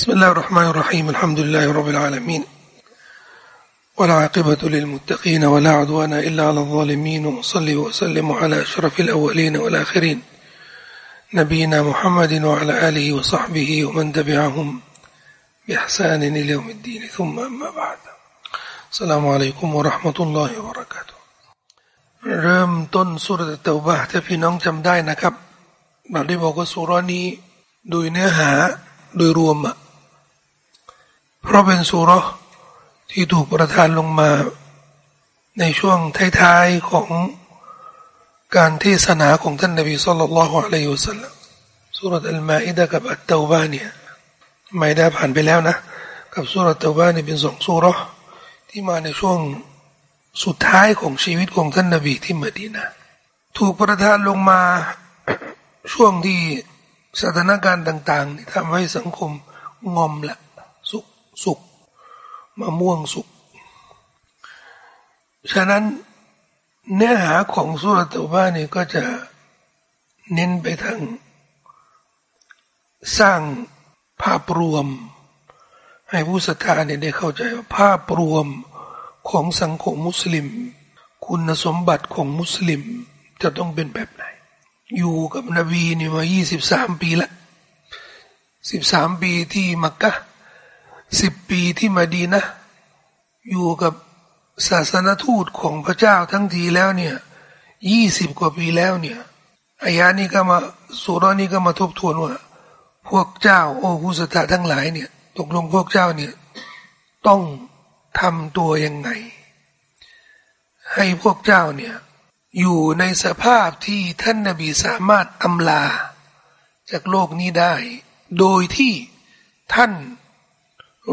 بسم الله الرحمن الرحيم الحمد لله رب العالمين والعاقبة للمتقين ولا عدوان إلا على الظالمين وصلي وسلم على أشرف الأولين والآخرين نبينا محمد وعلى آله وصحبه ومن تبعهم بإحسان إلى يوم الدين ثم أما بعد السلام عليكم ورحمة الله وبركاته เริ่มต้นสุรเตวบะถ้าพี่น้องจำได้นะครับเราได้บอกว่าสุรนี้โดยเนื้อหาโดยรวมอะ เพราะเป็นสุรที่ถูกประทานลงมาในช่วงท้ายๆของการเทศนาของท่านนบีสุลต่านละฮ์อะลัยฮุสซาลลัมสุรอัลมาอิดะกับอัตตาบาเนี่ยไม่ได้ผ่านไปแล้วนะ กับสุรอัตตาบาเนี่ยเป็นสองสุรที่มาในช่วงสุดท้ายของชีวิตของท่านนบีที่มดีนะถูกประทานลงมาช่วงที่สถานการณ์ต่างๆที่ทำให้สังคมงอมละ สุกมะม่วงสุก ฉะนั้นเนื้อหาของสุรตบ้านี่ก็จะเน้นไปทางสร้างภาพรวม ให้ผู้ศรัทธาเนี่ยได้เข้าใจว่าภาพรวมของสังคมมุสลิม คุณสมบัติของมุสลิมจะต้องเป็นแบบไหน อยู่กับนบีนี่มายี่สิบสามปีละสิบสามปีที่มักกะ สิบปีที่มาดีนะ อยู่กับศาสนทูตของพระเจ้าทั้งทีแล้วเนี่ยยี่สิบกว่าปีแล้วเนี่ยอายานี้ก็มาสุรนี้ก็มาทบทวนว่า พวกเจ้า โอ้ผู้ศรัทธาทั้งหลายเนี่ย ตกลงพวกเจ้าเนี่ย ต้องทำตัวยังไง ให้พวกเจ้าเนี่ย อยู่ในสภาพที่ท่านนบีสามารถอำลา จากโลกนี้ได้ โดยที่ท่าน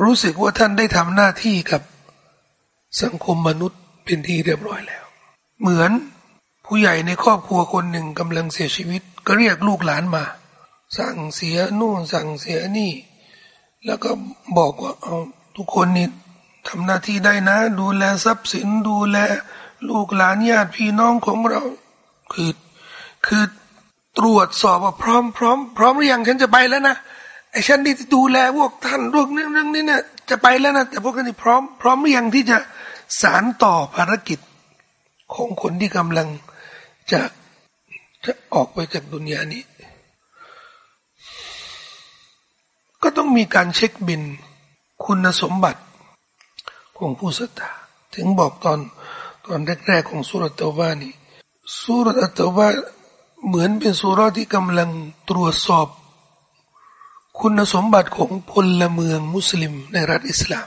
รู้สึกว่าท่านได้ทำหน้าที่กับสังคมมนุษย์เป็นที่เรียบร้อยแล้ว เหมือนผู้ใหญ่ในครอบครัวคนหนึ่งกำลังเสียชีวิต ก็เรียกลูกหลานมา สั่งเสียนู่นสั่งเสียนี่ แล้วก็บอกว่าเอาทุกคนนี่ทำหน้าที่ได้นะ ดูแลทรัพย์สินดูแล ลูกหลานญาติพี่น้องของเรา คือคือตรวจสอบว่าพร้อมพร้อมพร้อมหรือยังฉันจะไปแล้วนะ ไอ้ฉันที่ดูแลพวกท่านพวกนี้เรื่องนี้เนี่ยจะไปแล้วนะแต่พวกนี้พร้อมพร้อมหรือยังที่จะสารต่อภารกิจของคนที่กำลังจะจะออกไปจากดุนยานี้ ก็ต้องมีการเช็คบินคุณสมบัติของผู้ศรัทธาถึงบอกตอนตอนแรกๆของสุรตะวานี่สุรตะวาเหมือนเป็นสุรที่กำลังตรวจสอบ คุณสมบัติของพลเมืองมุสลิมในรัฐอิสลาม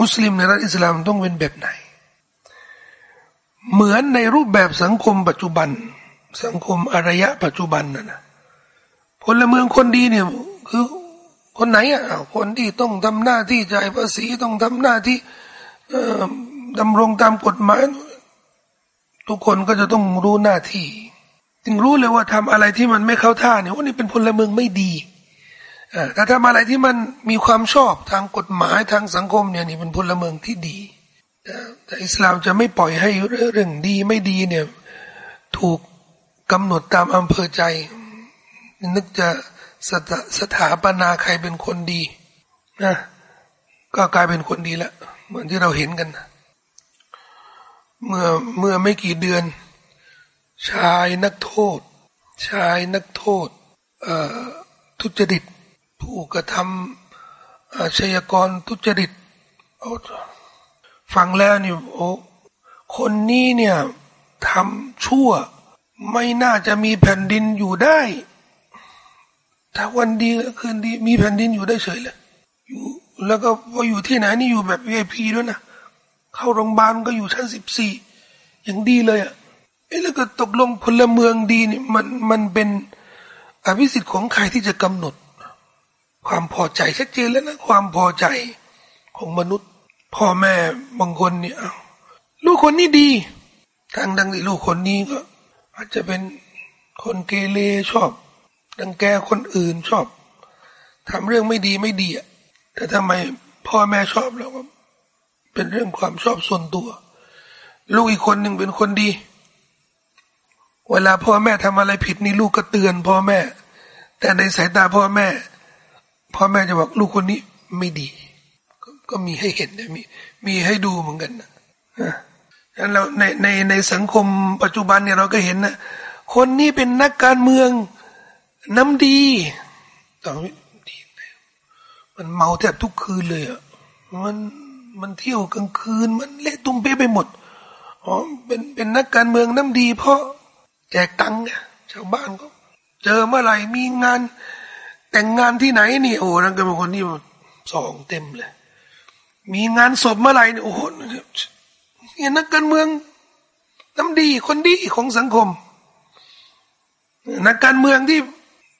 มุสลิมในรัฐอิสลามต้องเป็นแบบไหน เหมือนในรูปแบบสังคมปัจจุบัน สังคมอารยะปัจจุบันน่ะนะพลเมืองคนดีเนี่ยคือคนไหนอะคนที่ต้องทำหน้าที่จ่ายภาษีต้องทำหน้าที่ดำรงตามกฎหมาย ทุกคนก็จะต้องรู้หน้าที่จึงรู้เลยว่าทำอะไรที่มันไม่เข้าท่าเนี่ยว่านี่เป็นพลเมืองไม่ดี ถ้าทำอะไรที่มันมีความชอบทางกฎหมายทางสังคมเนี่ยนี่เป็นพลเมืองที่ดีแต่อิสลามจะไม่ปล่อยให้เรื่องดีไม่ดีเนี่ยถูกกำหนดตามอำเภอใจ นึกจะสถสถาปนาใครเป็นคนดีนะก็กลายเป็นคนดีล้วเหมือนที่เราเห็นกันเมื่อเมื่อไม่กี่เดือน ชายนักโทษ ชายนักโทษทุจริต ผู้กระทำอาชญากรทุจริตฟังแล้วนี่โอ้คนนี้เนี่ยทำชั่วไม่น่าจะมีแผ่นดินอยู่ได้ ถ้าวันดีคืนดีมีแผ่นดินอยู่ได้เฉยเลยอยู่แล้วก็พออยู่ที่ไหนนี่อยู่แบบวีไอพีด้วยนะเข้าโรงพยาบาลก็อยู่ชั้นสิบสี่อย่างดีเลยอะเอ้แล้วก็ตกลงพลเมืองดีนี่มันมันเป็นอภิสิทธิ์ของใครที่จะกำหนด ความพอใจชัดเจนแล้วนะความพอใจของมนุษย์ พ่อแม่บางคนเนี่ยลูกคนนี้ดีทางดังที่ลูกคนนี้ก็ อาจจะเป็นคนเกเรชอบ ดังแกคนอื่นชอบทำเรื่องไม่ดีไม่ดีอะแต่ทำไมพ่อแม่ชอบแล้วก็เป็นเรื่องความชอบส่วนตัว ลูกอีกคนหนึ่งเป็นคนดี เวลาพ่อแม่ทำอะไรผิดนี่ลูกก็เตือนพ่อแม่ แต่ในสายตาพ่อแม่ พ่อแม่จะบอกลูกคนนี้ไม่ดี ก็มีให้เห็นมีมีให้ดูเหมือนกันนะนั้นเราในในในสังคมปัจจุบันเนี่ยเราก็เห็นนะคนนี้เป็นนักการเมืองน้ำดีต้องดีมันเมาแทบทุกคืนเลยอะมันมันเที่ยวกลางคืนมันเละตุ้มเป๊ะไปหมดอ๋อเป็นเป็นนักการเมืองน้ำดี เพราะแจกตังค์เนี่ยชาวบ้านก็ เจอเมื่อไหร่มีงาน แต่งงานที่ไหนนี่โอ้นักการเมืองคนนี้สองเต็มเลย มีงานศพเมื่อไหร่นี่โอ้โหเนี่ยนักการเมืองน้ำดีคนดีของสังคม นักการเมืองที่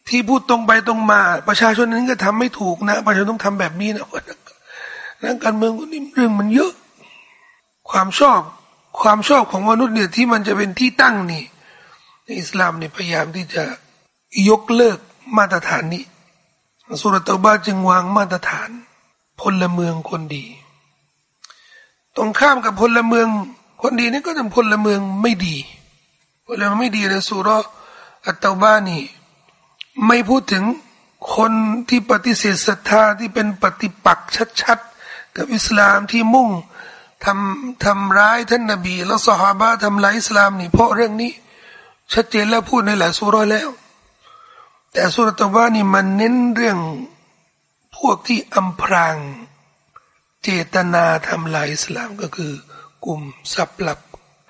ที่พูดตรงไปตรงมา ประชาชนนั้นก็ทำไม่ถูกนะ ประชาชนต้องทำแบบนี้นะนักการเมืองคนนี้เรื่องมันเยอะ ความชอบความชอบของมนุษย์เนี่ยที่มันจะเป็นที่ตั้งนี่ในอิสลามเนี่ยพยายามที่จะยกเลิกมาตรฐานนี้ สุรตบาจึงวางมาตรฐาน พลเมืองคนดี ตรงข้ามกับพลเมือง คนดีนี่ก็เป็นพลเมืองไม่ดีพลเมืองไม่ดีในสุรอัตตบ้านี่ ไม่พูดถึงคนที่ปฏิเสธศรัทธาที่เป็นปฏิปักษ์ชัดๆ กับอิสลามที่มุ่งทำทำร้ายท่านนบี แล้วสหาบะทำร้ายอิสลามนี่เพราะเรื่องนี้ ชัดเจนแล้วพูดในหลายสุรแล้ว แต่สุรตะวานี่มันเน้นเรื่องพวกที่อำพราง เจตนาทำลายอิสลามก็คือ กลุ่มสับหลับ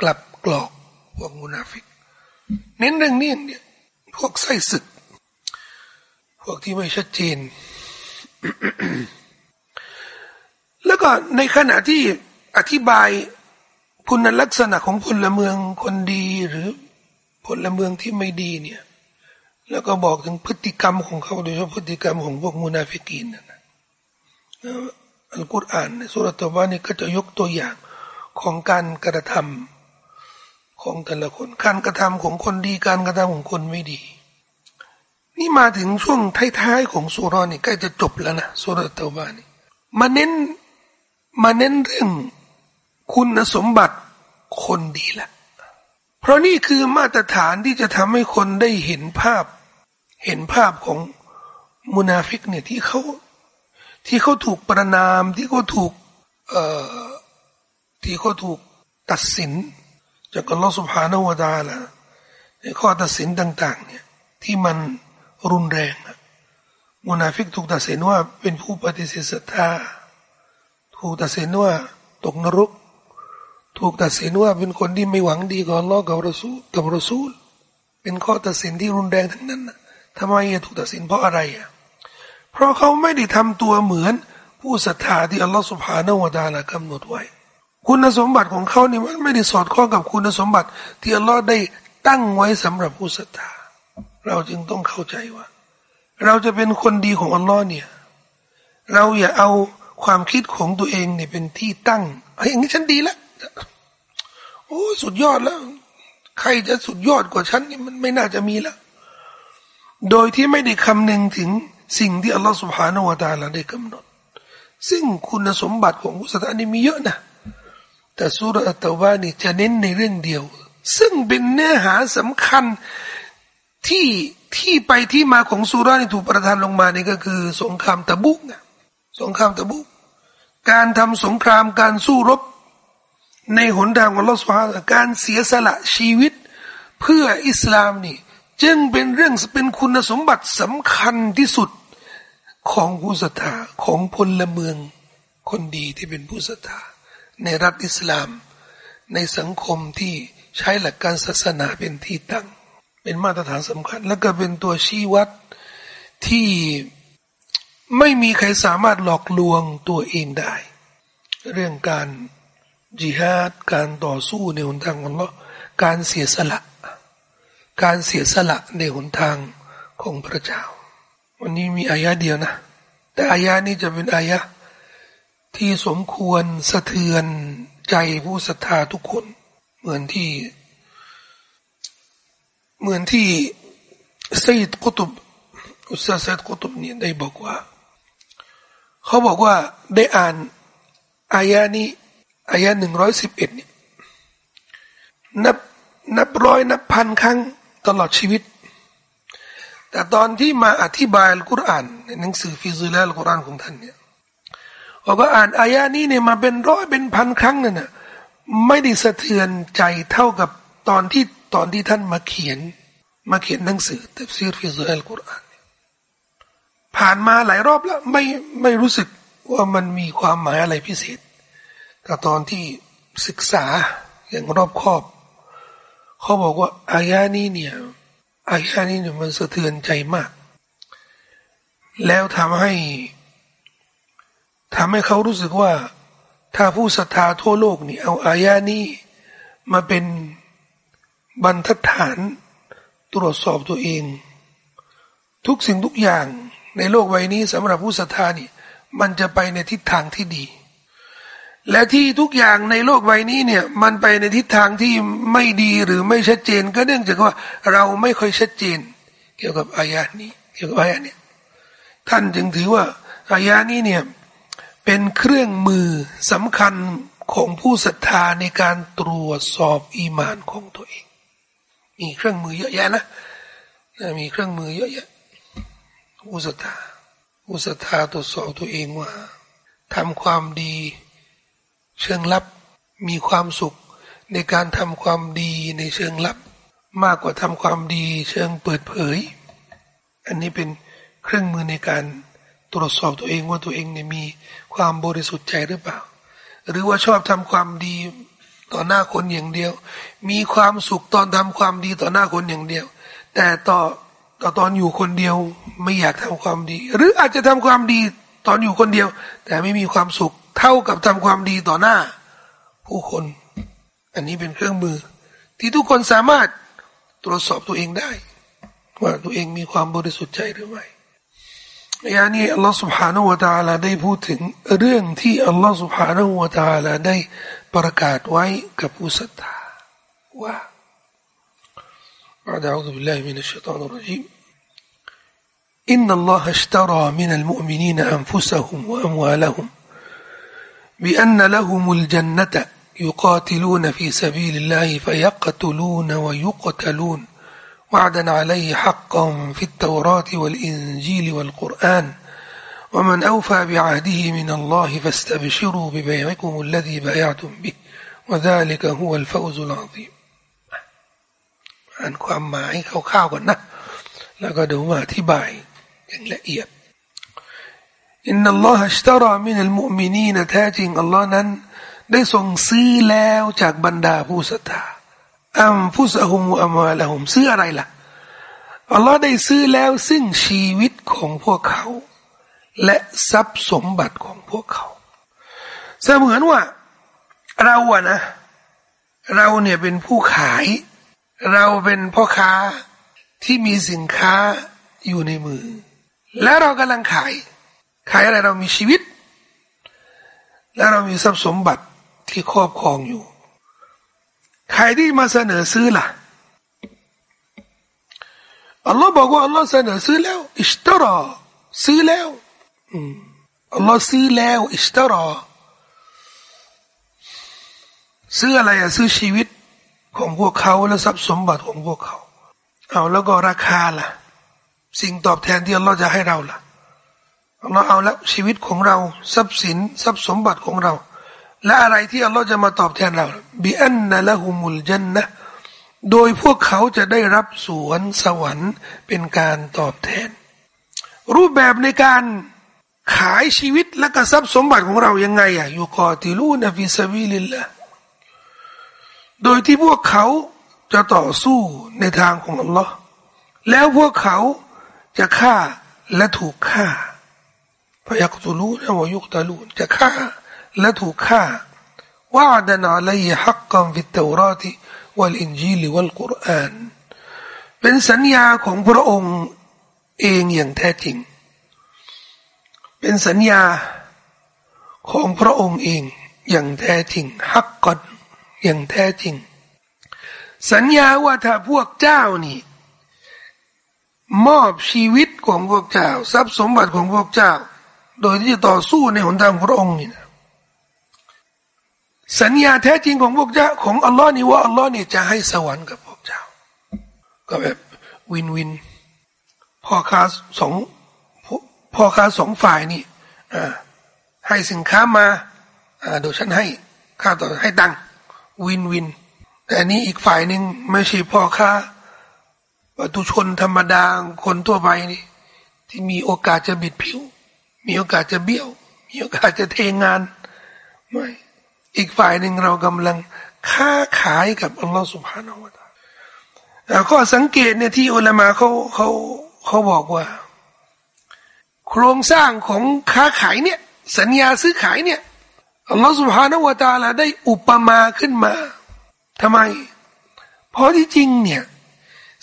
กลับกรอกพวกมุนาฟิก เน้นเรื่องนี้เนี่ยพวกไส้ศึก พวกที่ไม่ชัดเจน แล้วก็ในขณะที่อธิบายคุณลักษณะของพลเมืองคนดีหรือพลเมืองที่ไม่ดีเนี่ย แล้วก็บอกถึงพฤติกรรมของเขาโดยเฉพาะพฤติกรรมของพวกมุนาฟิกีนนะอัลกุรอานในสุรตะวันนี่ก็จะยกตัวอย่างของการกระทำของแต่ละคน การกระทำของคนดีการกระทำของคนไม่ดี นี่มาถึงช่วงท้ายๆของสุรนี่ใกล้จะจบแล้วนะสุรตะวันนี่มาเน้นมาเน้นเรื่องคุณสมบัติคนดีละ เพราะนี่คือมาตรฐานที่จะทำให้คนได้เห็นภาพ เห็นภาพของมุนาฟิกเนี่ยที่เขาที่เขาถูกประนามที่เขาถูกเอ่อที่เขาถูกตัดสิน จากอัลลอฮฺสุบฮานาวะดาละในข้อตัดสินต่าง ๆ เนี่ยที่มันรุนแรงมุนาฟิกถูกตัดสินว่าเป็นผู้ปฏิเสธศรัทธาถูกตัดสินว่าตกนรก ถูกตัดสินว่าเป็นคนที่ไม่หวังดีกับอัลอกับรสูลกับรสูล เป็นข้อตัดสินที่รุนแรงทั้งนั้นนะทำไมถูกตัดสินเพราะอะไรอะเพราะเขาไม่ได้ทำตัวเหมือนผู้ศรัทธาที่อัลลอฮ์สุบฮานาวะดาละกำหนดไว้ คุณสมบัติของเขานี่มันไม่ได้สอดคล้องกับคุณสมบัติ ที่อัลลอฮ์ได้ตั้งไว้สำหรับผู้ศรัทธา เราจึงต้องเข้าใจว่า เราจะเป็นคนดีของอัลลอฮ์เนี่ย เราอย่าเอาความคิดของตัวเองเนี่ยเป็นที่ตั้งไอ้อย่างนี้ฉันดีแล้ว โอ้สุดยอดแล้ว ใครจะสุดยอดกว่าฉันนี่มันไม่น่าจะมีแล้ว โดยที่ไม่ได้คำนึงถึงสิ่งที่อัลลอฮฺสุบฮานาวะตาลาได้กำหนด ซึ่งคุณสมบัติของมุสลิมนี่มีเยอะนะ แต่สุรอัตตวานี่จะเน้นในเรื่องเดียว ซึ่งเป็นเนื้อหาสำคัญที่ที่ไปที่มาของสุรานี่ถูกประทานลงมานี่ก็คือ สงครามตะบุกสงครามตะบุกการทำสงครามการสู้รบ ในหนทางของลอสฟาการเสียสละชีวิต เพื่ออิสลามนี่จึงเป็นเรื่องเป็นคุณสมบัติสำคัญที่สุดของผู้ศรัทธาของพลเมืองคนดีที่เป็นผู้ศรัทธาในรัฐอิสลาม ในสังคมที่ใช้หลักการศาสนาเป็นที่ตั้ง เป็นมาตรฐานสำคัญ และก็เป็นตัวชี้วัดที่ไม่มีใครสามารถหลอกลวงตัวเองได้ เรื่องการ จิฮาดการต่อสู้ในหนทางของเราการเสียสละ การเสียสละในหนทางของพระเจ้า วันนี้มีอายะเดียวนะ แต่อายะนี้จะเป็นอายะที่สมควรสะเทือนใจผู้ศรัทธาทุกคน เหมือนที่ เหมือนที่สัยดกุตุบอุสซาดกุตุบเนี่ยได้บอกว่า เขาบอกว่าได้อ่านอายะนี้ อายะหนึ่งร้อยสิบเอ็ดเนี่ยนับนับร้อยนับพันครั้งตลอดชีวิต แต่ตอนที่มาอธิบายอัลกุรอานในหนังสือฟิซิลอัลกุรอานของท่านเนี่ยบอกว่าอ่านอายะนี้เนี่ยมาเป็นร้อยเป็นพันครั้งนั่นน่ะไม่ได้สะเทือนใจเท่ากับตอนที่ตอนที่ท่านมาเขียน มาเขียนหนังสือตัฟซีรفي ظلال القرآنผ่านมาหลายรอบแล้วไม่ไม่รู้สึกว่ามันมีความหมายอะไรพิเศษ แต่ตอนที่ศึกษาอย่างรอบคอบ เขาบอกว่าอายะนี้เนี่ยอายะนี้เนี่ยมันสะเทือนใจมาก แล้วทำให้ทำให้เขารู้สึกว่า ถ้าผู้ศรัทธาทั่วโลกนี่เอาอายะนี้มาเป็นบรรทัดฐานตรวจสอบตัวเอง ทุกสิ่งทุกอย่างในโลกใบนี้สำหรับผู้ศรัทธานี่ มันจะไปในทิศทางที่ดี และที่ทุกอย่างในโลกใบนี้เนี่ย มันไปในทิศทางที่ไม่ดีหรือไม่ชัดเจน ก็เนื่องจากว่าเราไม่ค่อยชัดเจน เกี่ยวกับอายะนี้ เกี่ยวกับอายะนี้ท่านจึงถือว่าอายะนี้เนี่ยเป็นเครื่องมือสำคัญของผู้ศรัทธาในการตรวจสอบอีมานของตัวเอง มีเครื่องมือเยอะแยะนะมีเครื่องมือเยอะแยะผู้ศรัทธาผู้ศรัทธาตรวจสอบตัวเองว่าทำความดี เชิงลับมีความสุขในการทำความดีในเชิงลับ มากกว่าทำความดีเชิงเปิดเผย อันนี้เป็นเครื่องมือในการตรวจสอบตัวเองว่าตัวเองเนี่ยมีความบริสุทธิ์ใจหรือเปล่า หรือว่าชอบทำความดีต่อหน้าคนอย่างเดียว มีความสุขตอนทำความดีต่อหน้าคนอย่างเดียว แต่ต่อต่อตอนอยู่คนเดียวไม่อยากทำความดี หรืออาจจะทำความดีตอนอยู่คนเดียว แต่ไม่มีความสุข เท่ากับทำความดีต่อหน้า ผู้คน อันนี้เป็นเครื่องมือ ที่ทุกคนสามารถตรวจสอบตัวเองได้ ว่าตัวเองมีความบริสุทธิ์ใจหรือไม่ยานี้อัลลอฮฺ سبحانه และ تعالى ได้พูดถึงเรื่องที่อัลลอฮฺ سبحانه และ تعالى ได้ประกาศไว้กับผู้ศรัทธาว่า بعد أعوذ بالله من الشيطان الرجيم إن الله اشترى من المؤمنين أنفسهم وأموالهم بأن لهم الجنة يقاتلون في سبيل الله فيقتلون ويقتلون وعدا عليه حقا في التوراة والإنجيل والقرآن ومن أوفى بعهده من الله فاستبشروا ببيعكم الذي بايعتم به وذلك هو الفوز العظيم อ่านความหมายคร่าวๆก่อนนะ แล้วก็ดูมาอธิบายอย่างละเอียด อินนัลลอฮฺอัชตารามินัลมุมินีนแท้จริงอัลลอฮ์นั้น ได้ทรงซื้อแล้วจากบรรดาผู้ศรัทธาอัมฟุสะฮุมอัมวาละฮุมซื้ออะไรล่ะอัลลอฮ์ได้ซื้อแล้วซึ่งชีวิตของพวกเขา และทรัพย์สมบัติของพวกเขาเสมือนว่า เราอะนะ เราเนี่ยเป็นผู้ขาย เราเป็นพ่อค้าที่มีสินค้าอยู่ในมือ แล้วเรากำลังขาย ขายอะไรเรามีชีวิต แล้วเรามีทรัพย์สมบัติที่ครอบครองอยู่ ใครที่มาเสนอซื้อล่ะอัลลอฮ์บอกว่าอัลลอฮ์เสนอซื้อแล้วอิสตรอซื้อแล้วอัลลอฮ์ซื้อแล้วอิสตรอซื้ออะไรอะซื้อชีวิตของพวกเขาและทรัพย์สมบัติของพวกเขา เอาแล้วก็ราคาล่ะ สิ่งตอบแทนที่อัลลอฮ์จะให้เราล่ะ เราเอาแล้วชีวิตของเราทรัพย์สินทรัพย์สมบัติของเรา และอะไรที่อัลลอฮ์จะมาตอบแทนเราبأن لهم الجنة โดยพวกเขาจะได้รับสวนสวรรค์เป็นการตอบแทน รูปแบบในการขายชีวิตและกรทรัพย์สมบัติของเรายังไงอะيقاتلون في سبيل اللهโดยที่พวกเขาจะต่อสู้ในทางของอัลลอฮ์แล้วพวกเขาจะฆ่าและถูกฆ่า พยักตุลูนวยุกตาลูนจะฆ่าและถูกฆ่าว่าดนอะลัยฮักกัมฟิตเตอราติวัลอินจีลวัลกุรอานเป็นสัญญาของพระองค์เองอย่างแท้จริง เป็นสัญญาของพระองค์เองอย่างแท้จริงฮักกัดอย่างแท้จริง สัญญาว่าถ้าพวกเจ้านี่มอบชีวิตของพวกเจ้า ทรัพย์สมบัติของพวกเจ้า โดยที่จะต่อสู้ในหนทางพระองค์นี่นะสัญญาแท้จริงของพวกเจ้าของอัลลอฮ์นี่ว่าอัลลอฮ์นี่จะให้สวรรค์กับพวกเจ้า ก็แบบวินวินพ่อค้าสองพ่อค้าสองฝ่ายนี่ให้สินค้ามาเดี๋ยวฉันให้ค่าต่อให้ตังวินวิน แต่อันนี้อีกฝ่ายหนึ่งไม่ใช่พ่อค้าประตุชนธรรมดาคนทั่วไปนี่ที่มีโอกาสจะบิดผิว มีโอกาสจะเบี้ยว มีโอกาสจะเทงานไม่อีกฝ่ายหนึ่งเรากำลังค้าขายกับอัลลอฮฺสุบฮานาวะตาข้อสังเกตเนี่ยที่อุลามาเขาเขาเขาบอกว่า โครงสร้างของค้าขายเนี่ย สัญญาซื้อขายเนี่ยอัลลอฮฺสุบฮานาวะตาลาได้อุปมาขึ้นมาทำไม เพราะที่จริงเนี่ย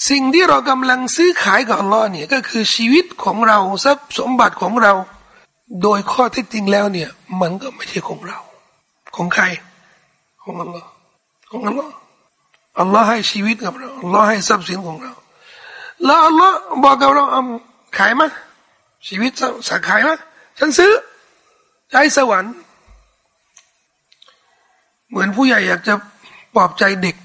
สิ่งที่เรากำลังซื้อขายกับอัลลอฮ์เนี่ยก็คือชีวิตของเราทรัพย์สมบัติของเรา โดยข้อเท็จจริงแล้วเนี่ย มันก็ไม่ใช่ของเรา ของใคร ของอัลลอฮ์ของอัลลอฮ์อัลลอฮ์ให้ชีวิตกับเราอัลลอฮ์ให้ทรัพย์สินของเรา แล้วอัลลอฮ์บอกกับเราขายมั้ยชีวิตสักขายมั้ยฉันซื้อใช้สวรรค์ เหมือนผู้ใหญ่อยากจะปลอบใจเด็ก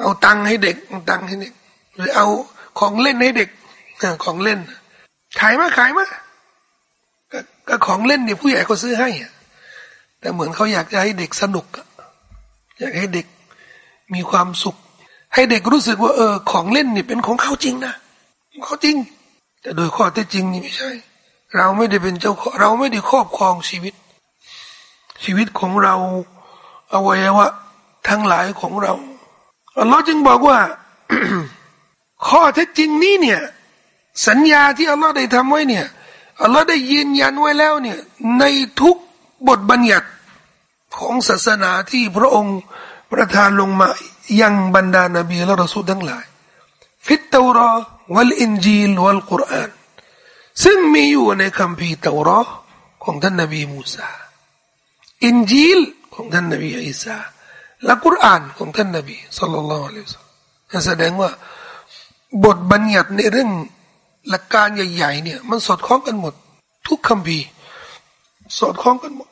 เอาตังค์ให้เด็กเอาตังค์ให้เด็กหรือเอาของเล่นให้เด็กของเล่น ขายมาขายมา ก็ของเล่นเนี่ยผู้ใหญ่เขาซื้อให้แต่เหมือนเขาอยากจะให้เด็กสนุกอยากให้เด็กมีความสุข ให้เด็กรู้สึกว่าเออ ของเล่นนี่เป็นของเขาจริงนะเขาจริง แต่โดยข้อเท็จจริงนี่ไม่ใช่ เราไม่ได้เป็นเจ้าเราไม่ได้ครอบครองชีวิต ชีวิตของเราอวัยวะทั้งหลายของเราอัลลอฮ์จึงบอกว่า ข้อเท็จจริงนี้เนี่ย สัญญาที่อัลลอฮ์ได้ทำไว้เนี่ย อัลลอฮ์ได้ยืนยันไว้แล้วเนี่ยในทุกบทบัญญัติของศาสนาที่พระองค์ประทานลงมายังบรรดานาบีและรสูลทั้งหลาย في التوراة والإنجيل والقرآن ซึ่งมีอยู่ในคัมภีร์เตารอของท่านนบีมูซาอินจีลของท่านนบีอิสาและกุรอานของท่านนบีصلى الله عليه وسلم แสดงว่าบทบัญญัติในเรื่อง หลักการใหญ่ๆเนี่ย มันสอดคล้องกันหมด ทุกคำพีสอดคล้องกันหมด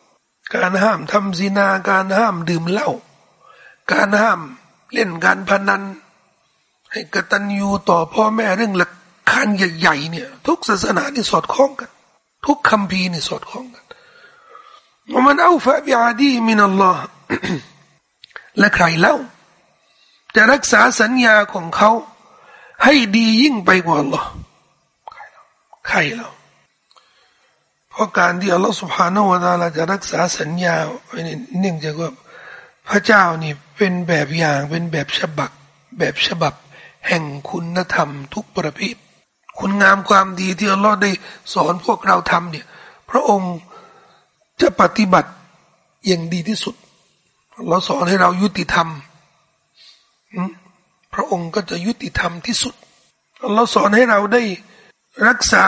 การห้ามทำซีนา การห้ามดื่มเหล้าการห้ามเล่นการพนัน ให้กตัญญูต่อพ่อแม่เรื่องหลักการใหญ่ๆเนี่ย ทุกศาสนานี่สอดคล้องกัน ทุกคำพีนี่สอดคล้องกันมันเอาฟะบิอาดีมินัลลอฮ์และใครเล่าจะรักษาสัญญาของเขาให้ดียิ่งไปกว่าอัลลอฮ์ ใครเราเพราะการที่อัลลอฮฺสุบฮานาวะตาลาจะรักษาสัญญาไนี่เนื่องจากว่าพระเจ้านี่เป็นแบบอย่างเป็นแบบฉบับแบบฉบับ แห่งคุณธรรมทุกประเภทคุณงามความดีที่อัลลอฮฺได้สอนพวกเราทำเนี่ย พระองค์จะปฏิบัติอย่างดีที่สุดเราสอนให้เรายุติธรรมพระองค์ก็จะยุติธรรมที่สุดเราสอนให้เราได้ รักษา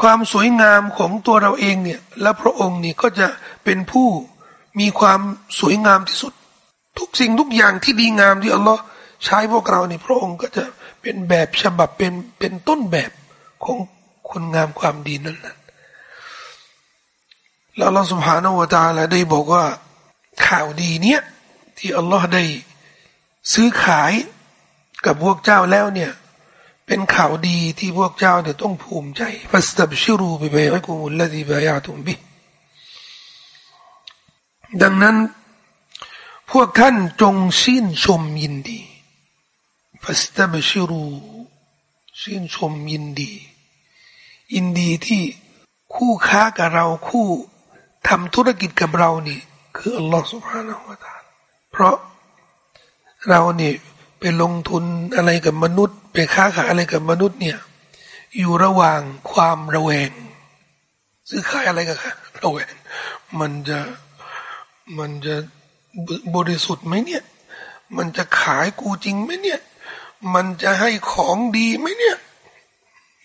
ความสวยงามของตัวเราเองเนี่ย และพระองค์นี่ก็จะเป็นผู้มีความสวยงามที่สุด ทุกสิ่งทุกอย่างที่ดีงามที่อัลลอฮ์ใช้พวกเราเนี่พระองค์ก็จะเป็นแบบฉบับเป็นเป็นต้นแบบของคุณงามความดีนั่นแหละแล้วอัลลอฮฺสุบฮานวตาแลาได้บอกว่าข่าวดีเนี้ยที่อัลลอฮ์ได้ซื้อขายกับพวกเจ้าแล้วเนี่ย เป็นข่าวดีที่พวกเจ้าเนี่ยต้องภูมิใจฟัสตับชิรูบิบายกุมุลลดีบายาตุมบิ ดังนั้น พวกท่านจงชื่นชมยินดีฟัสตับชิรูชื่นชมยินดี ยินดีที่คู่ค้ากับเราคู่ทำธุรกิจกับเรานี่ คืออัลลอฮฺสุบฮานาอัลลอฮฺเพราะเราเนี่ย ไปลงทุนอะไรกับมนุษย์ ไปค้าขายอะไรกับมนุษย์เนี่ย อยู่ระหว่างความระแวง ซื้อขายอะไรกันคะระแวง มันจะมันจะบริสุทธิ์ไหมเนี่ย มันจะขายกูจริงไหมเนี่ย มันจะให้ของดีไหมเนี่ย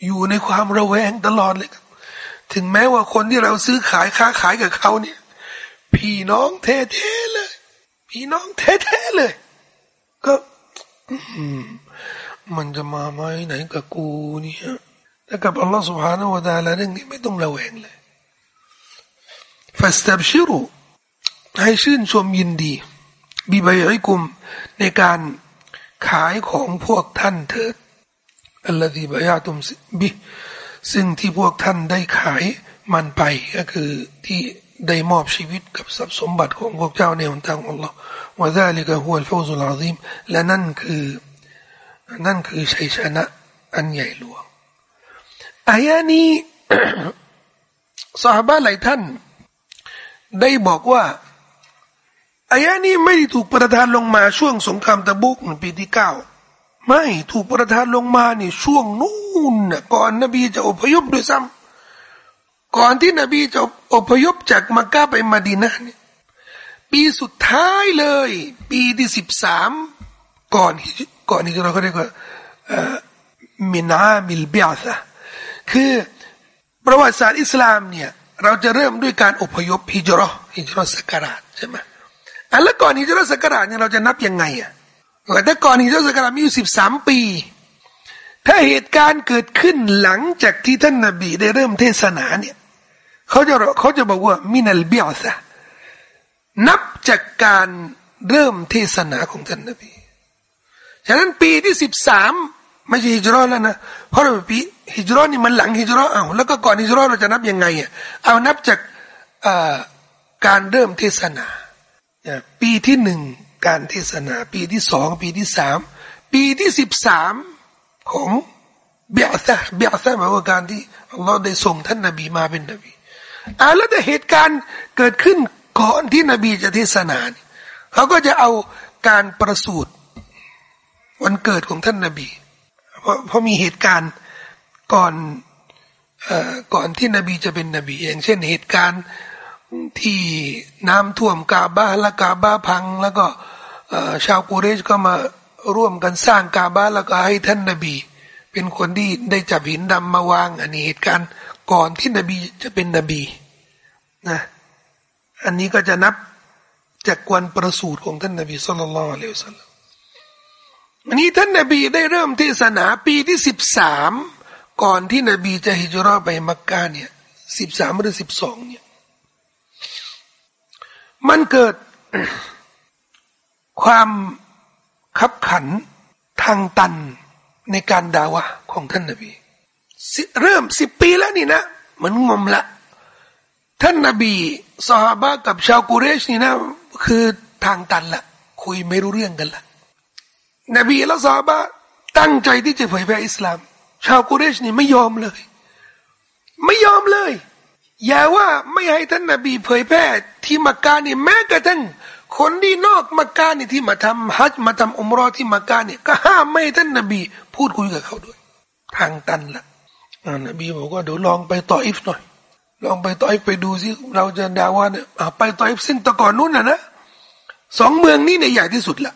อยู่ในความระแวงตลอดเลยครับ ถึงแม้ว่าคนที่เราซื้อขายค้าขายกับเขาเนี่ย พี่น้องแท้ๆเลย พี่น้องแท้ๆเลย มันจะมาไหมไหนกับกูเนี่ยแต่กับอัลลอฮฺสุบฮานาอูดาละเรื่องนี้ไม่ต้องระแวงเลยฟัสตับชิรุให้ชื่นชมยินดีบิบายอิกุมในการขายของพวกท่านเถิดอัลลอฮีบายาตุมบิซึ่งที่พวกท่านได้ขายมันไปก็คือที่ ได้มอบชีวิตกับทรัพย์สมบัติของพวกเจ้าในหนทางของ Allah ว่าได้เลยก็หัวฟาซุลอาซิมและนั่นคือนั่นคือชัยชนะอันใหญ่หลวงอายะนี้สหบาหลายท่าน ได้บอกว่าอายะนี้ไม่ได้ถูกประทานลงมาช่วงสงครามตะบุกปีที่เก้าไม่ถูกประทานลงมานี่ช่วงนู้นก่อนนบีจะอพยพด้วยซ้ำ ก่อนที่นบีจะอพยพจากมักกะไปมาดีนะเนี่ยปีสุดท้ายเลย ปีที่สิบสามก่อนก่อนนี้เราก็เรียกว่ามินามิลเบียซะคือประวัติศาสตร์อิสลามเนี่ยเราจะเริ่มด้วยการอพยพฮิจรอฮิจรอสกราชใช่ไหมอันแล้วก่อนฮิจรอสกราชเนี่ยเราจะนับยังไงอะแต่ก่อนฮิจรอสกราชมีอยู่สิบสามปี ถ้าเหตุการณ์เกิดขึ้นหลังจากที่ท่านนบีได้เริ่มเทศนาเนี่ยเขาจะเขาจะบอกว่ามินัลเบียซะนับจากการเริ่มเทศนาของท่านนบีฉะนั้นปีที่สิบสามไม่ใช่ฮิจรัแล้วนะเพราะเราปีฮิจรันี่มันหลังฮิจรัเอาแล้วก็ก่อนฮิจรัเราจะนับยังไงอะเอานับจากการเริ่มเทศนาปีที่หนึ่งการเทศนา ปีที่สองปีที่สามปีที่สิบสาม ของเบียซะเบียซะหมายว่าการที่เราได้ส่งท่านนบีมาเป็นนบีอ่าแล้วแต่เหตุการณ์เกิดขึ้นก่อนที่นบีจะเทศนาเขาก็จะเอาการประสูติวันเกิดของท่านนบี เพราะเพราะมีเหตุการณ์ก่อนอก่อนที่นบีจะเป็นนบี อย่างเช่นเหตุการณ์ที่น้ำท่วมกาบาและกาบาพัง แล้วก็ชาวกุเรชก็มา ร่วมกันสร้างกาบาแล้วก็ให้ท่านนบี เป็นคนที่ได้จับหินดำมาวาง อันนี้เหตุการณ์ก่อนที่นบีจะเป็นนบีนะอันนี้ก็จะนับจากวันประสูติของท่านนบีสุลต่านละเลวสัลลัมอันนี้ท่านนบีได้เริ่มเทศนาปีที่สิบสามก่อนที่นบีจะฮิจรัไปมักกะเนี่ยสิบสามหรือสิบสองเนี่ยมันเกิดความ ขับขันทางตันในการดาวะของท่านนบีเริ่มสิบปีแล้วนี่นะมันงมละ ท่านนบีสหบะกับชาวกุเรชนี่นะ คือทางตันละคุยไม่รู้เรื่องกันละนบีและสหบะตั้งใจที่จะเผยแพร่อิสลาม ชาวกุเรชนี่ไม่ยอมเลย ไม่ยอมเลย อย่าว่าไม่ให้ท่านนบีเผยแพร่ที่มักกะนี่แม้กระทั่ง คนที่นอกมักกะนี่ที่มาทำฮัจมาทำอุมรอที่มักกะนี่ยก็ห้ามไม่ท่านนบี พูดคุยกับเขาด้วย ทางตันละนบีบอกว่าเดี๋ยวลองไปต่ออิฟหน่อย ลองไปต่อยไปดูสิเราจะดาว่าเนี่ยไปต่อยซึ่งตะก่อนนู้นนะนะสองเมืองนี้เนี่ยใหญ่ที่สุดละ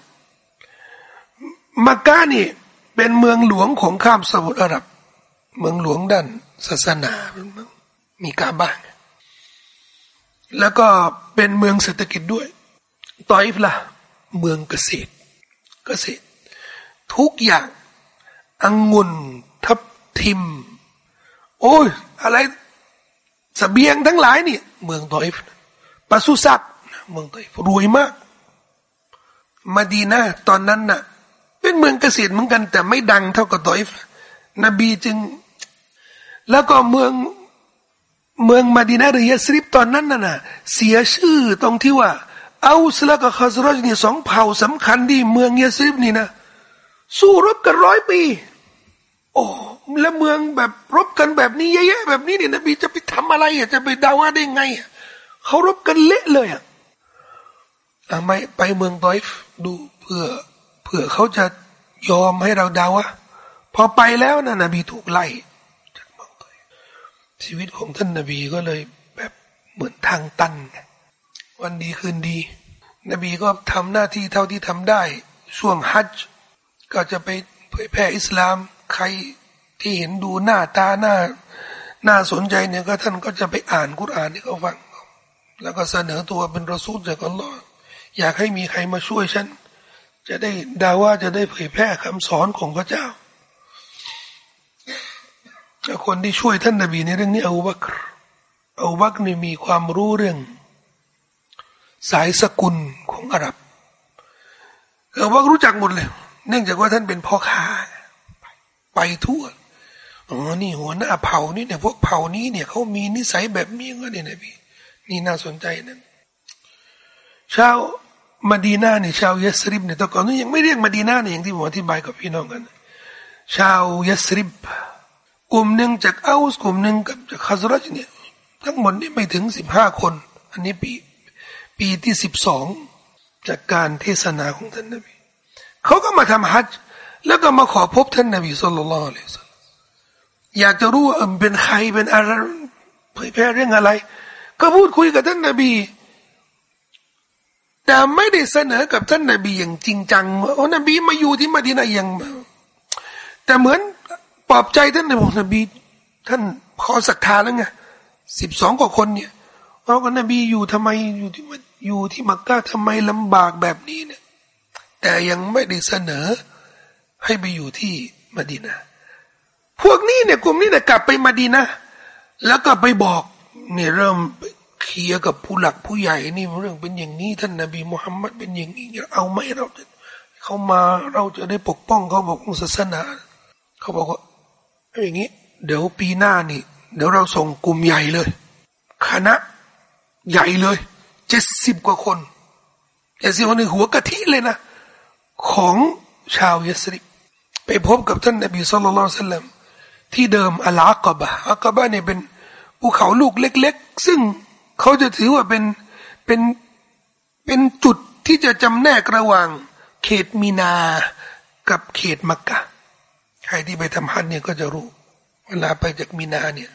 มักกะนี่เป็นเมืองหลวงของข้ามสมุทรอาหรับ เมืองหลวงด้านศาสนามีกาบ้านแล้วก็เป็นเมืองเศรษฐกิจด้วย ตอยฟละเมืองเกษตร เกษตร ทุกอย่างองุ่นทับทิม โอ้ย อะไรสเบียงทั้งหลายนี่ เมืองตอยฟปศุสัตว์เมืองตอยฟรวยมาก มาดีนะตอนนั้นน่ะ เป็นเมืองเกษตรเหมือนกัน แต่ไม่ดังเท่ากับตอยฟนบีจึง แล้วก็เมืองเมืองมาดีนาหรือยาสริบตอนนั้นน่ะนะเสียชื่อตรงที่ว่า เอาสละกับคาสรจนี่สองเผ่าสำคัญที่เมืองเยาสริบนี่นะ สู้รบกันร้อยปี โอ้แล้วเมืองแบบรบกันแบบนี้แย่ๆแบบนี้เนี่ยนบีจะไปทำอะไรอะจะไปดาว่าได้ไงเขารบกันเละเลยอะทำไมไปเมืองตอยฟดูเพื่อเผื่อเขาจะยอมให้เราดาวะพอไปแล้วนะนบีถูกไล่จากเมืองตอยชีวิตของท่านนบีก็เลยแบบเหมือนทางตัน วันดีคืนดี นบีก็ทำหน้าที่เท่าที่ทำได้ ช่วงฮัจจ์ก็จะไปเผยแผ่อิสลาม ใครที่เห็นดูหน้าตาหน้าน่าสนใจเนี่ยก็ท่านก็จะไปอ่านกุรอานให้เขาฟัง แล้วก็เสนอตัวเป็นรอซูลจากอัลลอฮ์อยากให้มีใครมาช่วยฉัน จะได้ดาว่าจะได้เผยแพร่คำสอนของพระเจ้าคนที่ช่วยท่านนบีในเรื่องนี้อูบักอูบักนี่มีความรู้เรื่อง สายสกุลของอาหรับเอูบักรู้จักหมดเลย เนื่องจากว่าท่านเป็นพ่อค้า ไปทั่วอ๋อนี่หัวหน้าเผ่านี่เนี่ยพวกเผ่านี้เนี่ยเขามีนิสัยแบบนี้ก็เนี่ยนะพี่นี่น่าสนใจนะชาวมาดีนาเนี่ยชาวยัสริบเนี่ยแต่ก่อนนี้ยังไม่เรียกมาดีนาเนี่ยอย่างที่ผมอธิบายกับพี่น้องกันชาวยัสริบกลุ่มหนึ่งจากอัลส์กลุ่มหนึ่งกับจากคาซรัชเนี่ยทั้งหมดนี่ไม่ถึงสิบห้าคน อันนี้ปี ปีที่สิบสองจากการเทศนาของท่านนบีเขาก็มาทำฮัจจ์แล้วก็มาขอพบท่านนบีสุลต่านเลยอยากจะรู้ว่าเป็นใครเป็นอะไรเผยแพร่เรื่องอะไร ก็พูดคุยกับท่านนบีแต่ไม่ได้เสนอกับท่านนบีอย่างจริงจังว่าโอ้นบีมาอยู่ที่มาดีนาอย่างแต่เหมือนปลอบใจท่านนบีนบี ท่านพอศรัทธาแล้วไงสิบสองกว่าคนเนี่ยเราก็นบีอยู่ทำไมอยู่ที่ อยู่ที่มักกะทำไมลำบากแบบนี้เนี่ย แต่ยังไม่ได้เสนอ ให้ไปอยู่ที่มดีนาพวกนี้เนี่ยกลุ่มนี้เนี่ยกลับไปมดีนาแล้วก็ไปบอกเนี่ยเริ่มเคลียร์กับผู้หลักผู้ใหญ่นี่เรื่องเป็นอย่างนี้ท่านนบีมุฮัมมัดเป็นอย่างนี้เอาไหมเราเขามาเราจะได้ปกป้องเขาบอกศาสนา เขาบอกว่าอย่างนี้ เดี๋ยวปีหน้านี่ เดี๋ยวเราส่งกลุ่มใหญ่เลย คณะใหญ่เลย เจ็ดสิบกว่าคนเจ็ดสิบคนในหัวกะทิเลยนะ ของชาวยัสริไปพบกับท่านนบีสุลต่านสัลลัมที่เดิมอัลอากบะอักบะเนี่ยเป็นภูเขาลูกเล็ก ๆ ซึ่งเขาจะถือว่าเป็นเป็นเป็นจุดที่จะจำแนกระหว่าง เขตมีนากับเขตมักกะใครที่ไปทำฮัจเนี่ยก็จะรู้ เวลาไปจากมีนาเนี่ย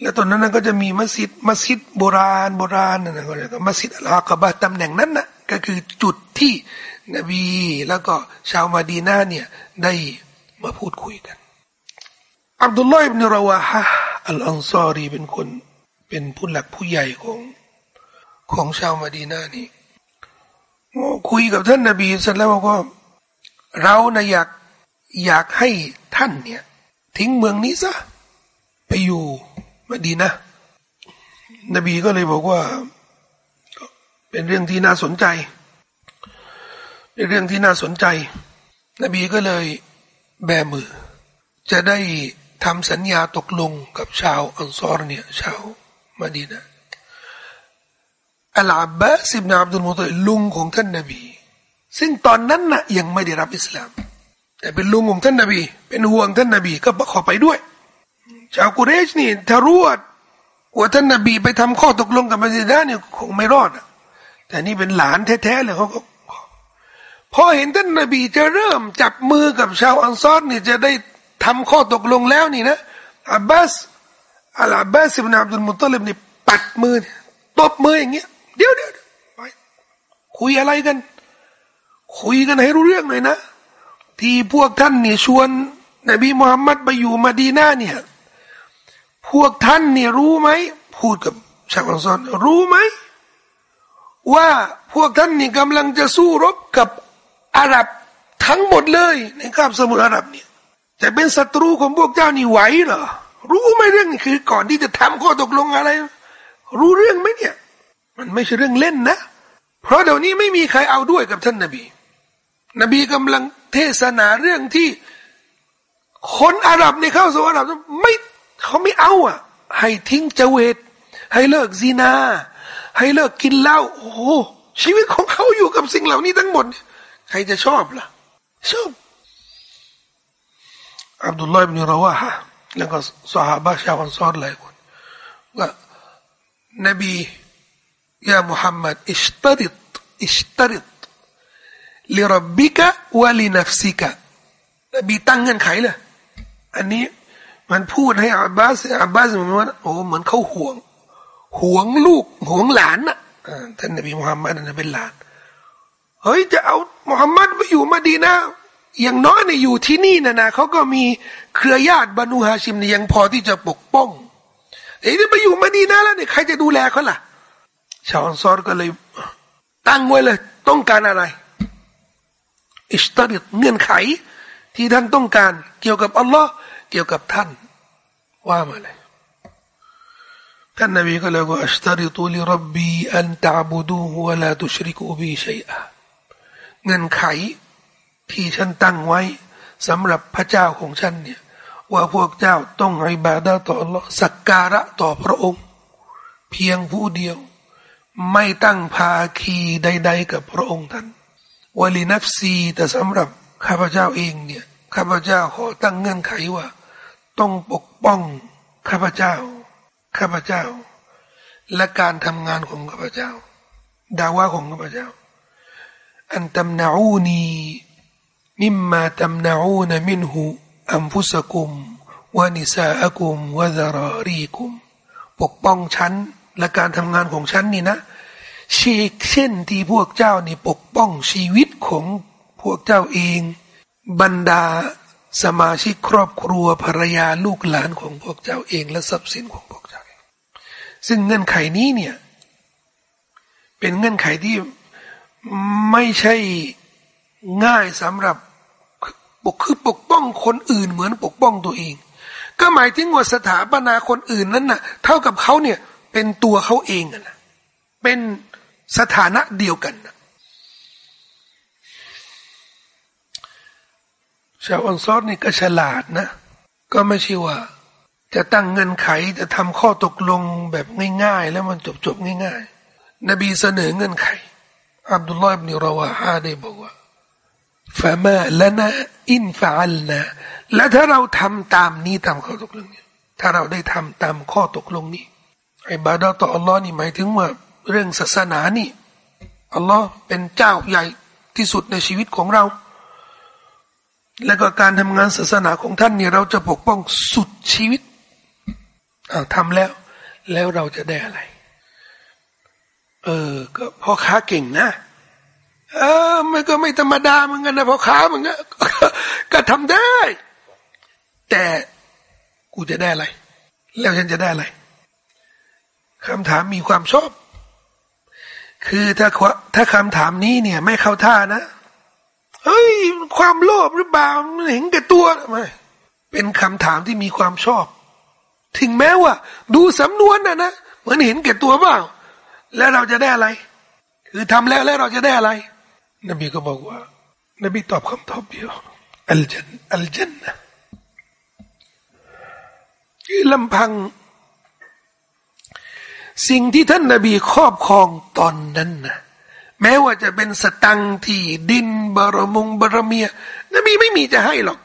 แล้วตอนนั้นก็จะมีมัสยิดมัสยิดโบราณโบราณนั่นก็เรียกมัสยิดอัลากบะตำแหน่งนั้นนะก็คือจุดที่นบีแล้วก็ชาวมาดีนาเนี่ยได้มาพูดคุยกันอับดุลลอฮ์อิบนราวาฮะอัลอันซอรีเป็นคนเป็นผู้หลักผู้ใหญ่ของของชาวมาดีนานี่คุยกับท่านนาบีเสร็จแล้วบอกว่าเรานะอยากอยากให้ท่านเนี่ย ทิ้งเมืองนี้ซะไปอยู่ มาดีนะ นบีก็เลยบอกว่า เป็นเรื่องที่น่าสนใจ เป็นเรื่องที่น่าสนใจ นบีก็เลยแบมือ จะได้ทำสัญญาตกลงกับชาวอันซอรเนี่ย ชาวมาดีนะอัลอาบบาสิบนาอับดุลมุตลิลุงของท่านนบี ซึ่งตอนนั้นนะยังไม่ได้รับอิสลาม แต่เป็นลุงของท่านนบี เป็นห่วงท่านนบีก็ขอไปด้วย ชาวกุเรชนี่ถ้ารู้ว่าท่านนบีไปทำข้อตกลงกับมาดีนะเนี่ยคงไม่รอดแต่นี่เป็นหลานแท้ๆเลยเขาก็พอเห็นท่านนบีจะเริ่มจับมือกับชาวอันซอรนี่จะได้ทำข้อตกลงแล้วนี่นะอับบาสอัลอาบบาสิบนาอับดุลมุตลิบนี่ปัดมือตบมืออย่างเงี้ยเดี๋ยวเดี๋ยวไปคุยอะไรกัน คุยกันให้รู้เรื่องหน่อยนะ ที่พวกท่านนี่ชวนนบีมุฮัมมัดไปอยู่มาดีนาเนี่ย พวกท่านเนี่ยรู้ไหมพูดกับชาวอัลซอนรู้ไหมว่าพวกท่านนี่กำลังจะสู้รบกับอาหรับทั้งหมดเลยในคาบสมุทรอาหรับเนี่ยจะเป็นศัตรูของพวกเจ้านี่ไหวเหรอรู้ไหมเรื่องนี้คือก่อนที่จะทำข้อตกลงอะไร รู้เรื่องไหมเนี่ย มันไม่ใช่เรื่องเล่นนะ เพราะเดี๋ยวนี้ไม่มีใครเอาด้วยกับท่านนบี นบีกำลังเทศนาเรื่องที่คนอาหรับในข้าสู่อาหรับไม่ เขาไม่เอาอะ ให้ทิ้งเจเวตให้เลิกซีนา ให้เลิกกินเหล้าโอ้โหชีวิตของเขาอยู่กับสิ่งเหล่านี้ทั้งหมด ใครจะชอบล่ะชอบอับดุลลอฮ์อิบนุราวะฮะแล้วก็สหายชาวอันซอรหลายคนว่านบียามุฮัมมัดอิสตริตอิสตริตลิรับบิกะวะลินัฟซิกะนบีตั้งเงื่อนไขเลยอันนี้ มันพูดให้อับบาสอับบาสมือนว่าโอ้เหมือนเขาห่วงห่วงลูกห่วงหลานน่ะท่านนบีมุฮัมมัดนั่นเป็นหลานเฮ้ยจะเอามุฮัมมัดไปอยู่มาดีนะอย่างน้อยเนี่ยอยู่ที่นี่นะนะเขาก็มีเครือญาติบรรดฮาชิมเนี่ยยังพอที่จะปกป้องเอ้ยไปอยู่มาดีนะแล้วเนี่ยใครจะดูแลเขาล่ะ ชาวอันซอรก็เลย ตั้งไว้เลย ต้องการอะไร อิสตาริตเงื่อนไข ที่ท่านต้องการเกี่ยวกับอัลลอฮ์เกี่ยวกับท่าน ว่ามาเลยท่านนบีก็เลยว่าอิสตาริตุลิรับบีอันตะบุดูฮุวลาตุชริกุบีชัยอะเงื่อนไขที่ฉันตั้งไว้สำหรับพระเจ้าของฉันเนี่ยว่าพวกเจ้าต้องอิบาดาต่อ Allah สักการะต่อพระองค์ เพียงผู้เดียว ไม่ตั้งภาคีใด ๆ กับพระองค์ท่านวลีนัฟซีแต่สำหรับ ข้าพเจ้าเองเนี่ยข้าพเจ้าขอตั้งเงื่อนไขว่า ต้องปกป้องข้าพเจ้า ข้าพเจ้า และการทำงานของข้าพเจ้าดาว่าของข้าพเจ้า อันตำนาอูนีมิมมาตำนาอูนมินหูอัมฟุสกุมวานิซาอกุมวะซารรีกุม ปกป้องฉันและการทำงานของฉันนี่นะเชกเช่นที่พวกเจ้านี่ปกป้องชีวิตของ พวกเจ้าเอง บรรดาสมาชิกครอบครัวภรรยาลูกหลานของพวกเจ้าเองและทรัพย์สินของพวกเจ้าเอง ซึ่งเงื่อนไขนี้เนี่ย เป็นเงื่อนไขที่ไม่ใช่ง่ายสำหรับปกคือปกป้องคนอื่นเหมือนปกป้องตัวเอง ก็หมายถึงว่าสถาปนาคนอื่นนั้นน่ะ เท่ากับเขาเนี่ยเป็นตัวเขาเองนะเป็นสถานะเดียวกันนะ ชาวอันซอดนี่ก็ฉลาดนะ ก็ไม่ใช่ว่า จะตั้งเงินไขจะทำข้อตกลงแบบง่ายๆ แล้วมันจบๆง่ายๆ นบีเสนอเงินไข อับดุลลอฮ์อิบนุราวาฮาได้บอกว่าฟามาละนะอินฟาลนะและถ้าเราทำตามนี้ตามข้อตกลงนี้ถ้าเราได้ทำตามข้อตกลงนี้ไอ้บาดาต่ออัลลอฮ์นี่หมายถึงว่าเรื่องศาสนานี่อัลลอฮ์เป็นเจ้าใหญ่ที่สุดในชีวิตของเรา และก็การทำงานศาสนาของท่านเนี่ยเราจะปกป้องสุดชีวิตอาทำแล้ว แล้วเราจะได้อะไร เออ ก็พ่อค้าเก่งนะ เออ มันก็ไม่ธรรมดาเหมือนกันนะพ่อค้ามันก็ก็ทำได้ แต่กูจะได้อะไร แล้วฉันจะได้อะไรคำถามมีความชอบ คือถ้าถ้าคำถามนี้เนี่ย ไม่เข้าท่านะ เฮ้ยความโลภหรือเปล่าเห็นแก่ตัวไม่เป็นคำถามที่มีความชอบ ถึงแม้ว่า ดูสำนวนนะนะเหมือนเห็นแก่ตัวเปล่า แล้วเราจะได้อะไร คือทำแล้วแล้วเราจะได้อะไร นบีก็บอกว่า นบีตอบคำตอบเดียวอัลจันอัลจันนะคือลำพัง สิ่งที่ท่านนบีครอบครองตอนนั้นนะ แม้ว่าจะเป็นสตังที่ดินบารมงบารเมียนบีไม่มีจะให้หรอก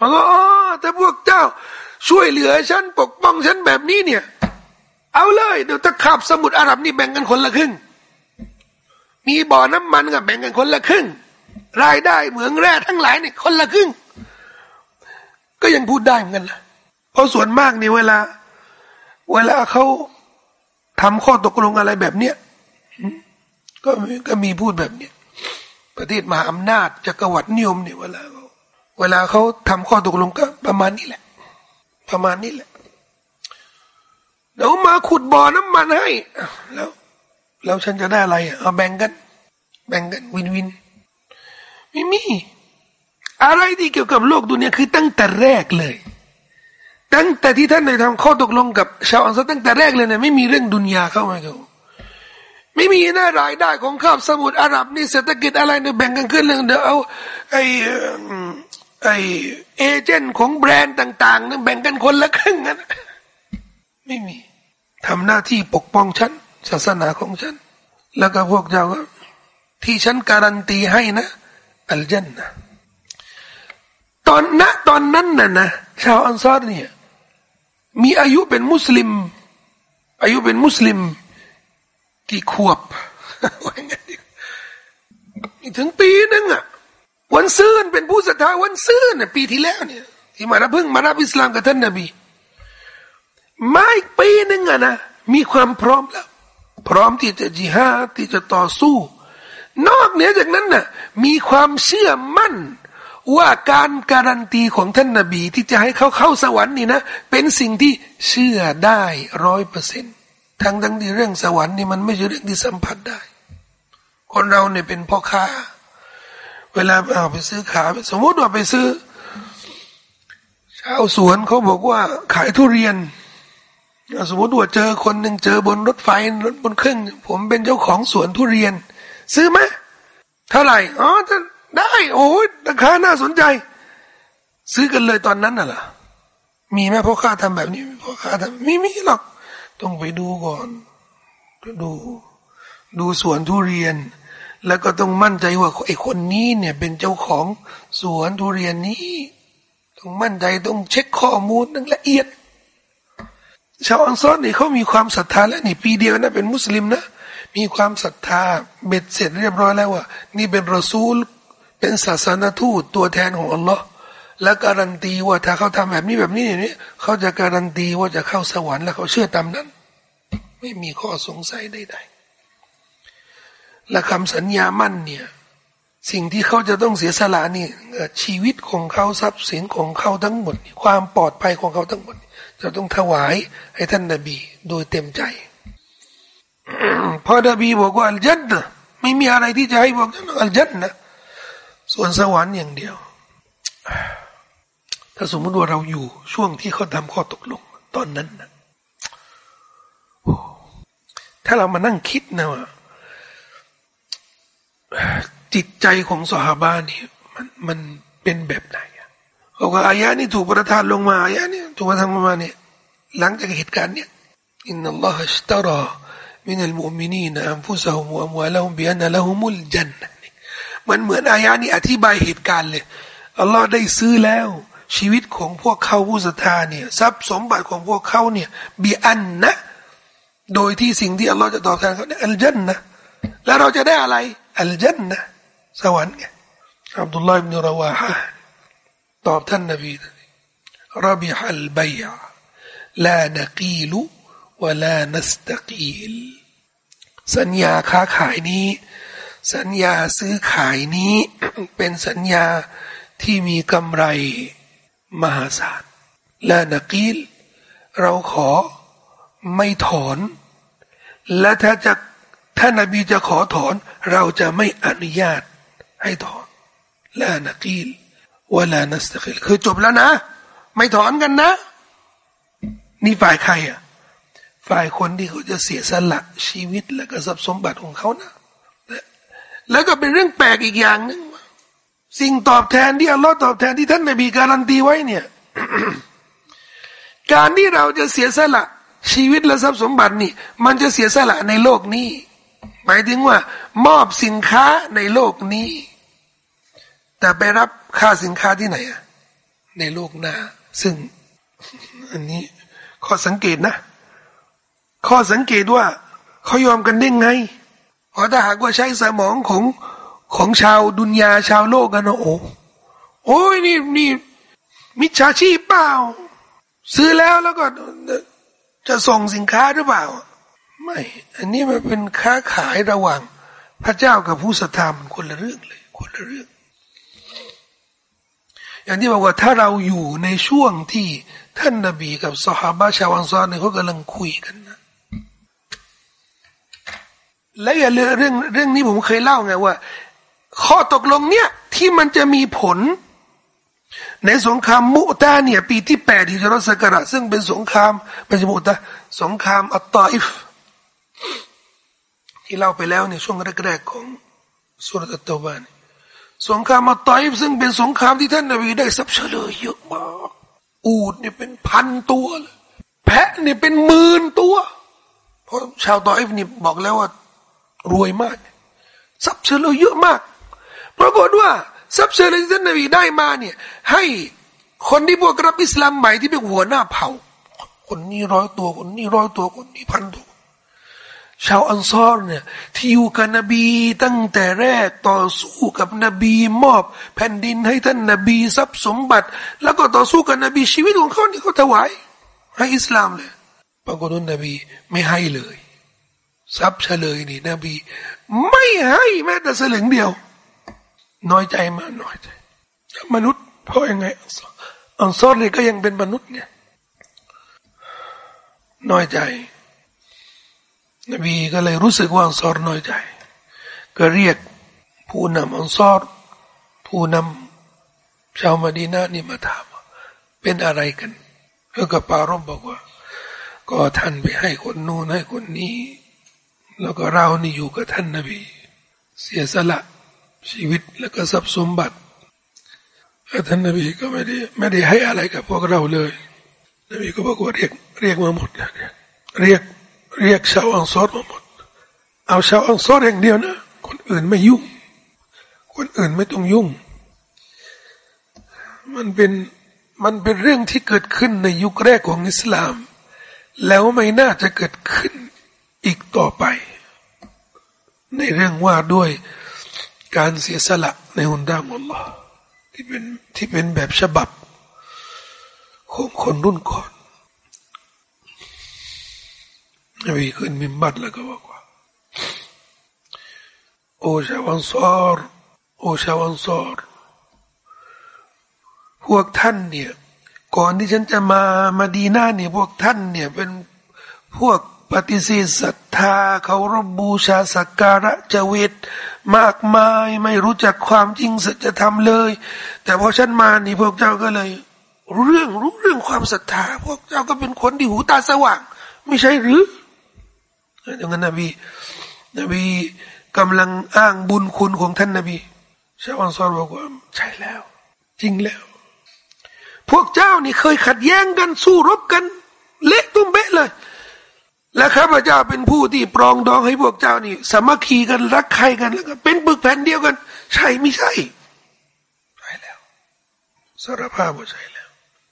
บอกว่าอ๋อแต่พวกเจ้า ช่วยเหลือฉันปกป้องฉันแบบนี้เนี่ย เอาเลยเดี๋ยวถ้าขับสมุทรอาหรับนี่แบ่งกันคนละครึ่ง มีบ่อน้ำมันกับแบ่งกันคนละครึ่ง รายได้เหมืองแร่ทั้งหลายเนี่ยคนละครึ่ง ก็ยังพูดได้เหมือนกันละเพราะส่วนมากนี่เวลา เวลาเขาทำข้อตกลงอะไรแบบเนี้ย ก็ก็มีพูดแบบเนี้ยประเทศมหาอำนาจจักรวรรดินิยมเนี่ยเวลาเวลาเขาทำข้อตกลงก็ประมาณนี้แหละ ประมาณนี้แหละเดี๋ยวมาขุดบ่อน้ำมันให้แล้ว แล้วฉันจะได้อะไรเอาแบ่งกัน แบ่งกันวินวินไม่มี อะไรที่เกี่ยวกับโลกดุนยาคือตั้งแต่แรกเลย ตั้งแต่ที่ท่านได้ทำข้อตกลงกับ ชาวอันซตั้งแต่แรกเลยเนี่ยไม่มีเรื่องดุนยาเข้ามาเกี่ยว ไม่มีหน้ารายได้ของข้าบสมุทรอาหรับนี่เศรษฐกิจอะไรเนี่ยแบ่งกันขึ้นเรื่องเดี๋ยวเอาไอไอเอเจนต์ของแบรนด์ต่างๆนี่แบ่งกันคนละครึ่งนะไม่มีทำหน้าที่ปกป้องฉันศาสนาของฉัน แล้วก็พวกเจ้าก็ที่ฉันการันตีให้นะอัลจันนะตอนณตอนนั้นน่ะนะชาวอันซอรเนี่ยมีอายุเป็นมุสลิม อายุเป็นมุสลิม กี่ขวบถึงปีนึงอะ วันซื่นเป็นผู้ศรัทธาวันซื่นน่ะปีที่แล้วเนี่ย ที่มารับพึ่งมารับอิสลามกับท่านนบีมาอีกปีนึงอะนะมีความพร้อมแล้ว พร้อมที่จะจิฮาดที่จะต่อสู้ นอกเหนือจากนั้นน่ะ มีความเชื่อมั่น ว่าการการันตีของท่านนาบีที่จะให้เขาเข้าสวรรค์นี่นะ เป็นสิ่งที่เชื่อได้ร้อยเปอร์เซ็นต์ ทั้งทั้งที่เรื่องสวรรค์นี่มันไม่ใช่เรื่องที่สัมผัสได้ คนเราเนี่ยเป็นพ่อค้า เวลาเอาไปซื้อขาสมมติว่าไปซื้อชาวสวนเขาบอกว่าขายทุเรียนสมมติว่าเจอคนหนึ่งเจอบนรถไฟรถบนเครื่องผมเป็นเจ้าของสวนทุเรียน ซื้อไหมเท่าไหร่อ๋อจะได้โอ้ยราคาน่าสนใจ ซื้อกันเลยตอนนั้นน่ะล่ะมีไหมพ่อข้าทำแบบนี้พ่อข้าทำไม่มีหรอก ต้องไปดูก่อนดู ดูสวนทุเรียน แล้วก็ต้องมั่นใจว่าไอ้คนนี้เนี่ยเป็นเจ้าของสวนทุเรียนนี้ ต้องมั่นใจต้องเช็คข้อมูลนั่งละเอียด ชาวอังซอนนี่เขามีความศรัทธาแล้วนี่ปีเดียวนะเป็นมุสลิมนะมีความศรัทธาเบ็ดเสร็จเรียบร้อยแล้วว่า นี่เป็นรอซูล เป็นศาสนทูตตัวแทนของอัลลอฮ์ และการันตีว่าถ้าเขาทำแบบนี้แบบนี้อย่างนี้เขาจะการันตีว่าจะเข้าสวรรค์และเขาเชื่อตามนั้น ไม่มีข้อสงสัยใดๆและคำสัญญามั่นเนี่ย สิ่งที่เขาจะต้องเสียสละนี่ชีวิตของเขาทรัพย์สินของเขาทั้งหมด ความปลอดภัยของเขาทั้งหมด จะต้องถวายให้ท่านนบีโดยเต็มใจพอนบีบอกว่าอัลจันนะไม่มีอะไรที่จะให้บอกท่านอัลจันนะส่วนสวรรค์อย่างเดียว ถ้าสมมติว่าเราอยู่ช่วงที่เขาทำข้อตกลง ตอนนั้นนะถ้าเรามานั่งคิดนะว่าจิตใจของสหบานี่มันมันเป็นแบบไหนเขาว่าอายะนี้ถูกประทานลงมาอายะนี้ถูกประทานลงมาเนี่ยหลังจากเหตุการณ์เนี้ยอินนัลลอฮฺสตารามินัลมุมินีนอัมฟุซะฮุมอัมวาลาฮุมบิอันละฮุมุลจันมันเหมือนอายะนี้อธิบายเหตุการณ์เลยอัลลอฮ์ได้ซื้อแล้ว ชีวิตของพวกเขาผู้ศรัทธาเนี่ยทรัพย์สมบัติของพวกเขาเนี่ยบีอันนะ โดยที่สิ่งที่อัลลอฮ์จะตอบแทนเขาเนี่ยอัลจันนะแล้วเราจะได้อะไรอัลจันนะสวรรค์ไงอับดุลลาห์อิบนุราวาฮะตอบท่านนบีรับบิฮัลบัยลานักีลุวลานัสตะกีลสัญญาค้าขายนี้ สัญญาซื้อขายนี้เป็นสัญญาที่มีกำไร มหาศาลและนักีล เราขอไม่ถอน และถ้าจะถ้านบีจะขอถอน เราจะไม่อนุญาตให้ถอนและนักีลวลานัสตะกิลคือจบแล้วนะ ไม่ถอนกันนะ นี่ฝ่ายใครอะฝ่ายคนที่เขาจะเสียสละชีวิตและก็ทรัพย์สมบัติของเขานะ แล้วก็เป็นเรื่องแปลกอีกอย่างหนึ่ง สิ่งตอบแทนที่อัลลอฮ์ตอบแทนที่ท่านนบีการันตีไว้เนี่ย การที่เราจะเสียสละชีวิตและทรัพย์สมบัตินี่ มันจะเสียสละในโลกนี้ หมายถึงว่า มอบสินค้าในโลกนี้ แต่ไปรับค่าสินค้าที่ไหนอะในโลกหน้า ซึ่ง อันนี้ข้อสังเกตนะ ข้อสังเกตว่าเขายอมกันได้ไงเพราะถ้าหากว่าใช้สมองของ ของชาวดุนยาชาวโลกกันนะโอ้โอ้ยนี่นี่มิจฉาชีพเปล่า ซื้อแล้วแล้วก็จะส่งสินค้าหรือเปล่า ไม่ อันนี้มันเป็นค้าขายระหว่าง พระเจ้ากับผู้ศรัทธามันคนละเรื่องเลยคนละเรื่อง อย่างที่บอกว่าถ้าเราอยู่ในช่วงที่ท่านนบีกับสหายชาวอังซอนเนี่ยเขากำลังคุยกันนะและอย่าลืมเรื่องเรื่องนี้ผมเคยเล่าไงว่า ข้อตกลงเนี่ยที่มันจะมีผล ในสงครามมุตาเนี่ย ปีที่แปดที่จรสกระซึ่งเป็นสงครามเป็นมุตาสงครามอัตตาอิฟที่เล่าไปแล้วในช่วงแรกๆของสุรตะตบานสงครามอัตตาอิฟซึ่งเป็นสงครามที่ท่านนบีได้ทรัพย์เฉลยเยอะมากอูดเนี่ยเป็นพันตัวเลยแพะเนี่ยเป็นหมื่นตัวเพราะชาวตออิฟนี่บอกแล้วว่ารวยมากทรัพย์เฉลยเยอะมาก ปรากฏว่าทรัพย์สินที่ท่านนบีได้มาเนี่ยให้คนที่พวกรับอิสลามใหม่ที่เป็นหัวหน้าเผ่า คนนี้ร้อยตัวคนนี้ร้อยตัวคนนี้พันตัวชาวอันซอรเนี่ยที่อยู่กับนบีตั้งแต่แรกต่อสู้กับนบีมอบ แผ่นดินให้ท่านนบีทรัพย์สมบัติ แล้วก็ต่อสู้กับนบีชีวิตของเขานี่เขาถวายให้อิสลามเลยปรากฏว่านบีไม่ให้เลย ทรัพย์เฉลยนี่ นบี ไม่ให้แม้แต่สลึงเดียว น้อยใจมาน้อยใจ มนุษย์เพราะยังไงอังซอรนี่ก็ยังเป็นมนุษย์ไงน้อยใจ นบีก็เลยรู้สึกว่าอังซอรน้อยใจ ก็เรียกผู้นำอังซอรผู้นำชาวมาดีนานี่มาถามเป็นอะไรกันแล้วก็ปารบบอกว่า ก็ท่านไปให้คนนู้นให้คนนี้ แล้วก็เรานี่อยู่กับท่านนบี เสียสละ ชีวิตแล้วก็ทรัพย์สมบัติท่านนบีก็ไม่ได้ไม่ได้ให้อะไรกับพวกเราเลย นบีก็บอกว่าเรียกเรียกมาหมดเรียกเรียกชาวอังซอรมาหมด เอาชาวอังซอรอย่างเดียวนะ คนอื่นไม่ยุ่ง คนอื่นไม่ต้องยุ่ง มันเป็นมันเป็นเรื่องที่เกิดขึ้นในยุคแรกของอิสลาม แล้วไม่น่าจะเกิดขึ้นอีกต่อไป ในเรื่องว่าด้วย การเสียสละในหุนดางอัลลอฮ์ที่เป็นที่เป็นแบบฉบับของคนรุ่นก่อนนบีขึ้นมิมบัตแล้วก็บอกว่า โอชาวันซอรโอชาวันซอรพวกท่านเนี่ย ก่อนที่ฉันจะมามาดีหน้าเนี่ย พวกท่านเนี่ยเป็นพวก ปฏิเสธศรัทธาเขารบบูชาสักการะจเวตมากมายไม่รู้จักความจริงสัจธรรมเลย แต่พอฉันมานี่พวกเจ้าก็เลยรู้เรื่องรู้เรื่องความศรัทธา พวกเจ้าก็เป็นคนที่หูตาสว่าง ไม่ใช่หรือดังนั้นนบีนบีกำลังอ้างบุญคุณของท่านนบีชาวอันซอรบอกว่าใช่แล้ว จริงแล้ว พวกเจ้านี่เคยขัดแย้งกันสู้รบกัน เละตุ้มเบะเลย และข้าพเจ้าเป็นผู้ที่ปรองดองให้พวกเจ้านี่สามัคคีกันรักใครกันแล้วก็เป็นปึกแผ่นเดียวกัน ใช่ไม่ใช่ใช่แล้วสารภาพว่าใช่แล้ว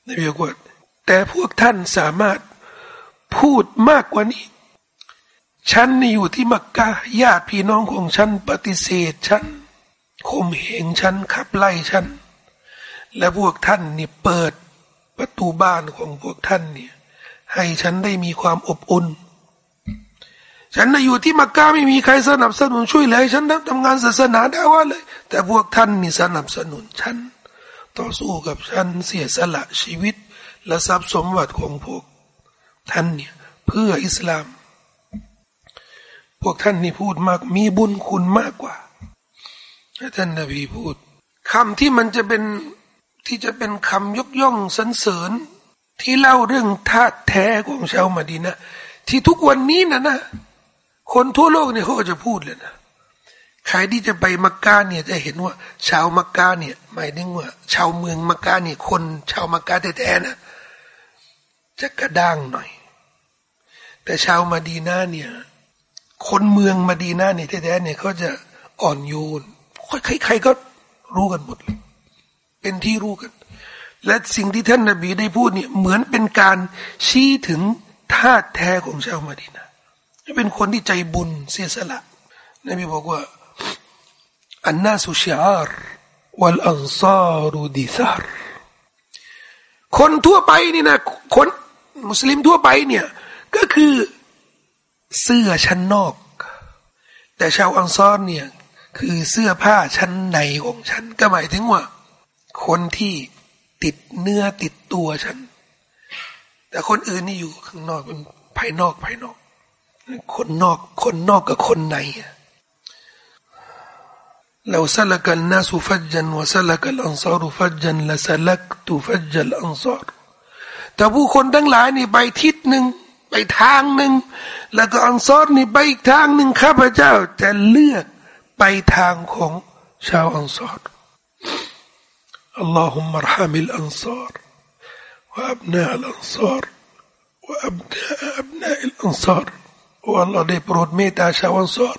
นบีบอกว่าแต่พวกท่านสามารถพูดมากกว่านี้ฉันนี่อยู่ที่มักกะญาติพี่น้องของฉันปฏิเสธฉันข่มเหงฉันขับไล่ฉัน และพวกท่านนี่เปิดประตูบ้านของพวกท่านเนี่ยให้ฉันได้มีความอบอุ่น ฉันน่อยู่ที่มักกะไม่มีใครสนับสนุนช่วยเลยฉันทำงานศาสนาได้ว่าเลย แต่พวกท่านนี่สนับสนุนฉัน ต่อสู้กับฉันเสียสละชีวิต และทรัพย์สมบัติของพวก ท่านเนี่ยเพื่ออิสลาม พวกท่านนี่พูดมากมีบุญคุณมากกว่าท่านนบีพูดคำที่มันจะเป็นที่จะเป็นคำยกย่องสรรเสริญ ที่เล่าเรื่องธาตุแท้ของชาวมาดีนะที่ทุกวันนี้นะนะ คนทั่วโลกเนี่ยเขาก็จะพูดเลยนะใครที่จะไปมักกะเนี่ยจะเห็นว่า ชาวมักกะเนี่ยหมายถึงว่า ชาวเมืองมักกะเนี่ยคนชาวมักกะแท้ๆนะจะกระด้างหน่อย แต่ชาวมาดีนาเนี่ย คนเมืองมาดีนาเนี่ยแท้ๆเนี่ยเขาจะอ่อนโยนใครๆก็รู้กันหมดเลยเป็นที่รู้กัน และสิ่งที่ท่านนบีได้พูดเนี่ยเหมือนเป็นการชี้ถึงธาตุแท้ของชาวมาดีนา เป็นคนที่ใจบุญเสียสละนบีบอกว่าอันนาสุชาร์วัลอันซารุดิซาร์คนทั่วไปนี่นะคนมุสลิมทั่วไปเนี่ยก็คือเสื้อชั้นนอก แต่ชาวอังซอนเนี่ยคือเสื้อผ้าชั้นในของฉัน ก็หมายถึงว่า คนที่ติดเนื้อติดตัวฉัน แต่คนอื่นนี่อยู่ข้างนอกเป็นภายนอกภายนอก คนนอกคนนอกกับคนในเราสลักันนาสุฟัจจันวสลักันอันซารุฟัจจันละสลักตุฟัจจัลอันซารแต่ผู้คนทั้งหลายนี่ไปทิศหนึ่งไปทางหนึ่งแล้วก็อันซอรนี่ไปอีกทางหนึ่งข้าพเจ้าจะเลือกไปทางของชาวอันซอรاللهم ارحم الأنصار وأبناء الأنصار وأبناء أبناء الأنصار ว่า อัลลอฮ์ได้โปรดเมตตาชาวอันซอร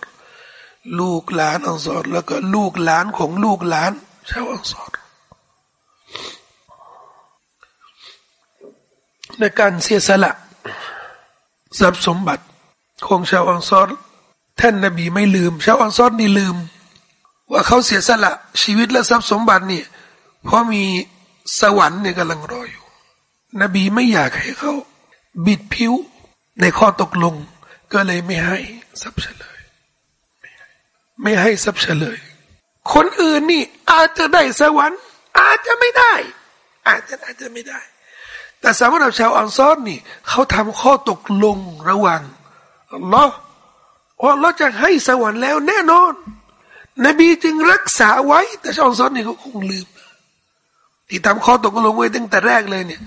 ลูกหลานอันซอรแล้วก็ลูกหลานของลูกหลานชาวอันซอรในการเสียสละทรัพย์สมบัติของชาวอังซอรท่านนบีไม่ลืม ชาวอังซอรนี่ลืม ว่าเขาเสียสละชีวิตและทรัพย์สมบัตินี่เพราะมีสวรรค์เนี่ยกำลังรออยู่ นบีไม่อยากให้เขา บิดผิวในข้อตกลง ก็เลยไม่ให้ทรัพย์เฉลย ไม่ให้ทรัพย์เฉลย คนอื่นนี่อาจจะได้สวรรค์ อาจจะไม่ได้ อาจจะอาจจะไม่ได้ แต่สำหรับชาวอันซอรนี่ เขาทำข้อตกลงระหว่างอัลลอฮ์ว่าเราจะให้สวรรค์แล้วแน่นอน นบีจึงรักษาไว้ แต่ชาวอันซอรนี่เขาคงลืมที่ทำข้อตกลงไว้ตั้งแต่แรกเลยเนี่ย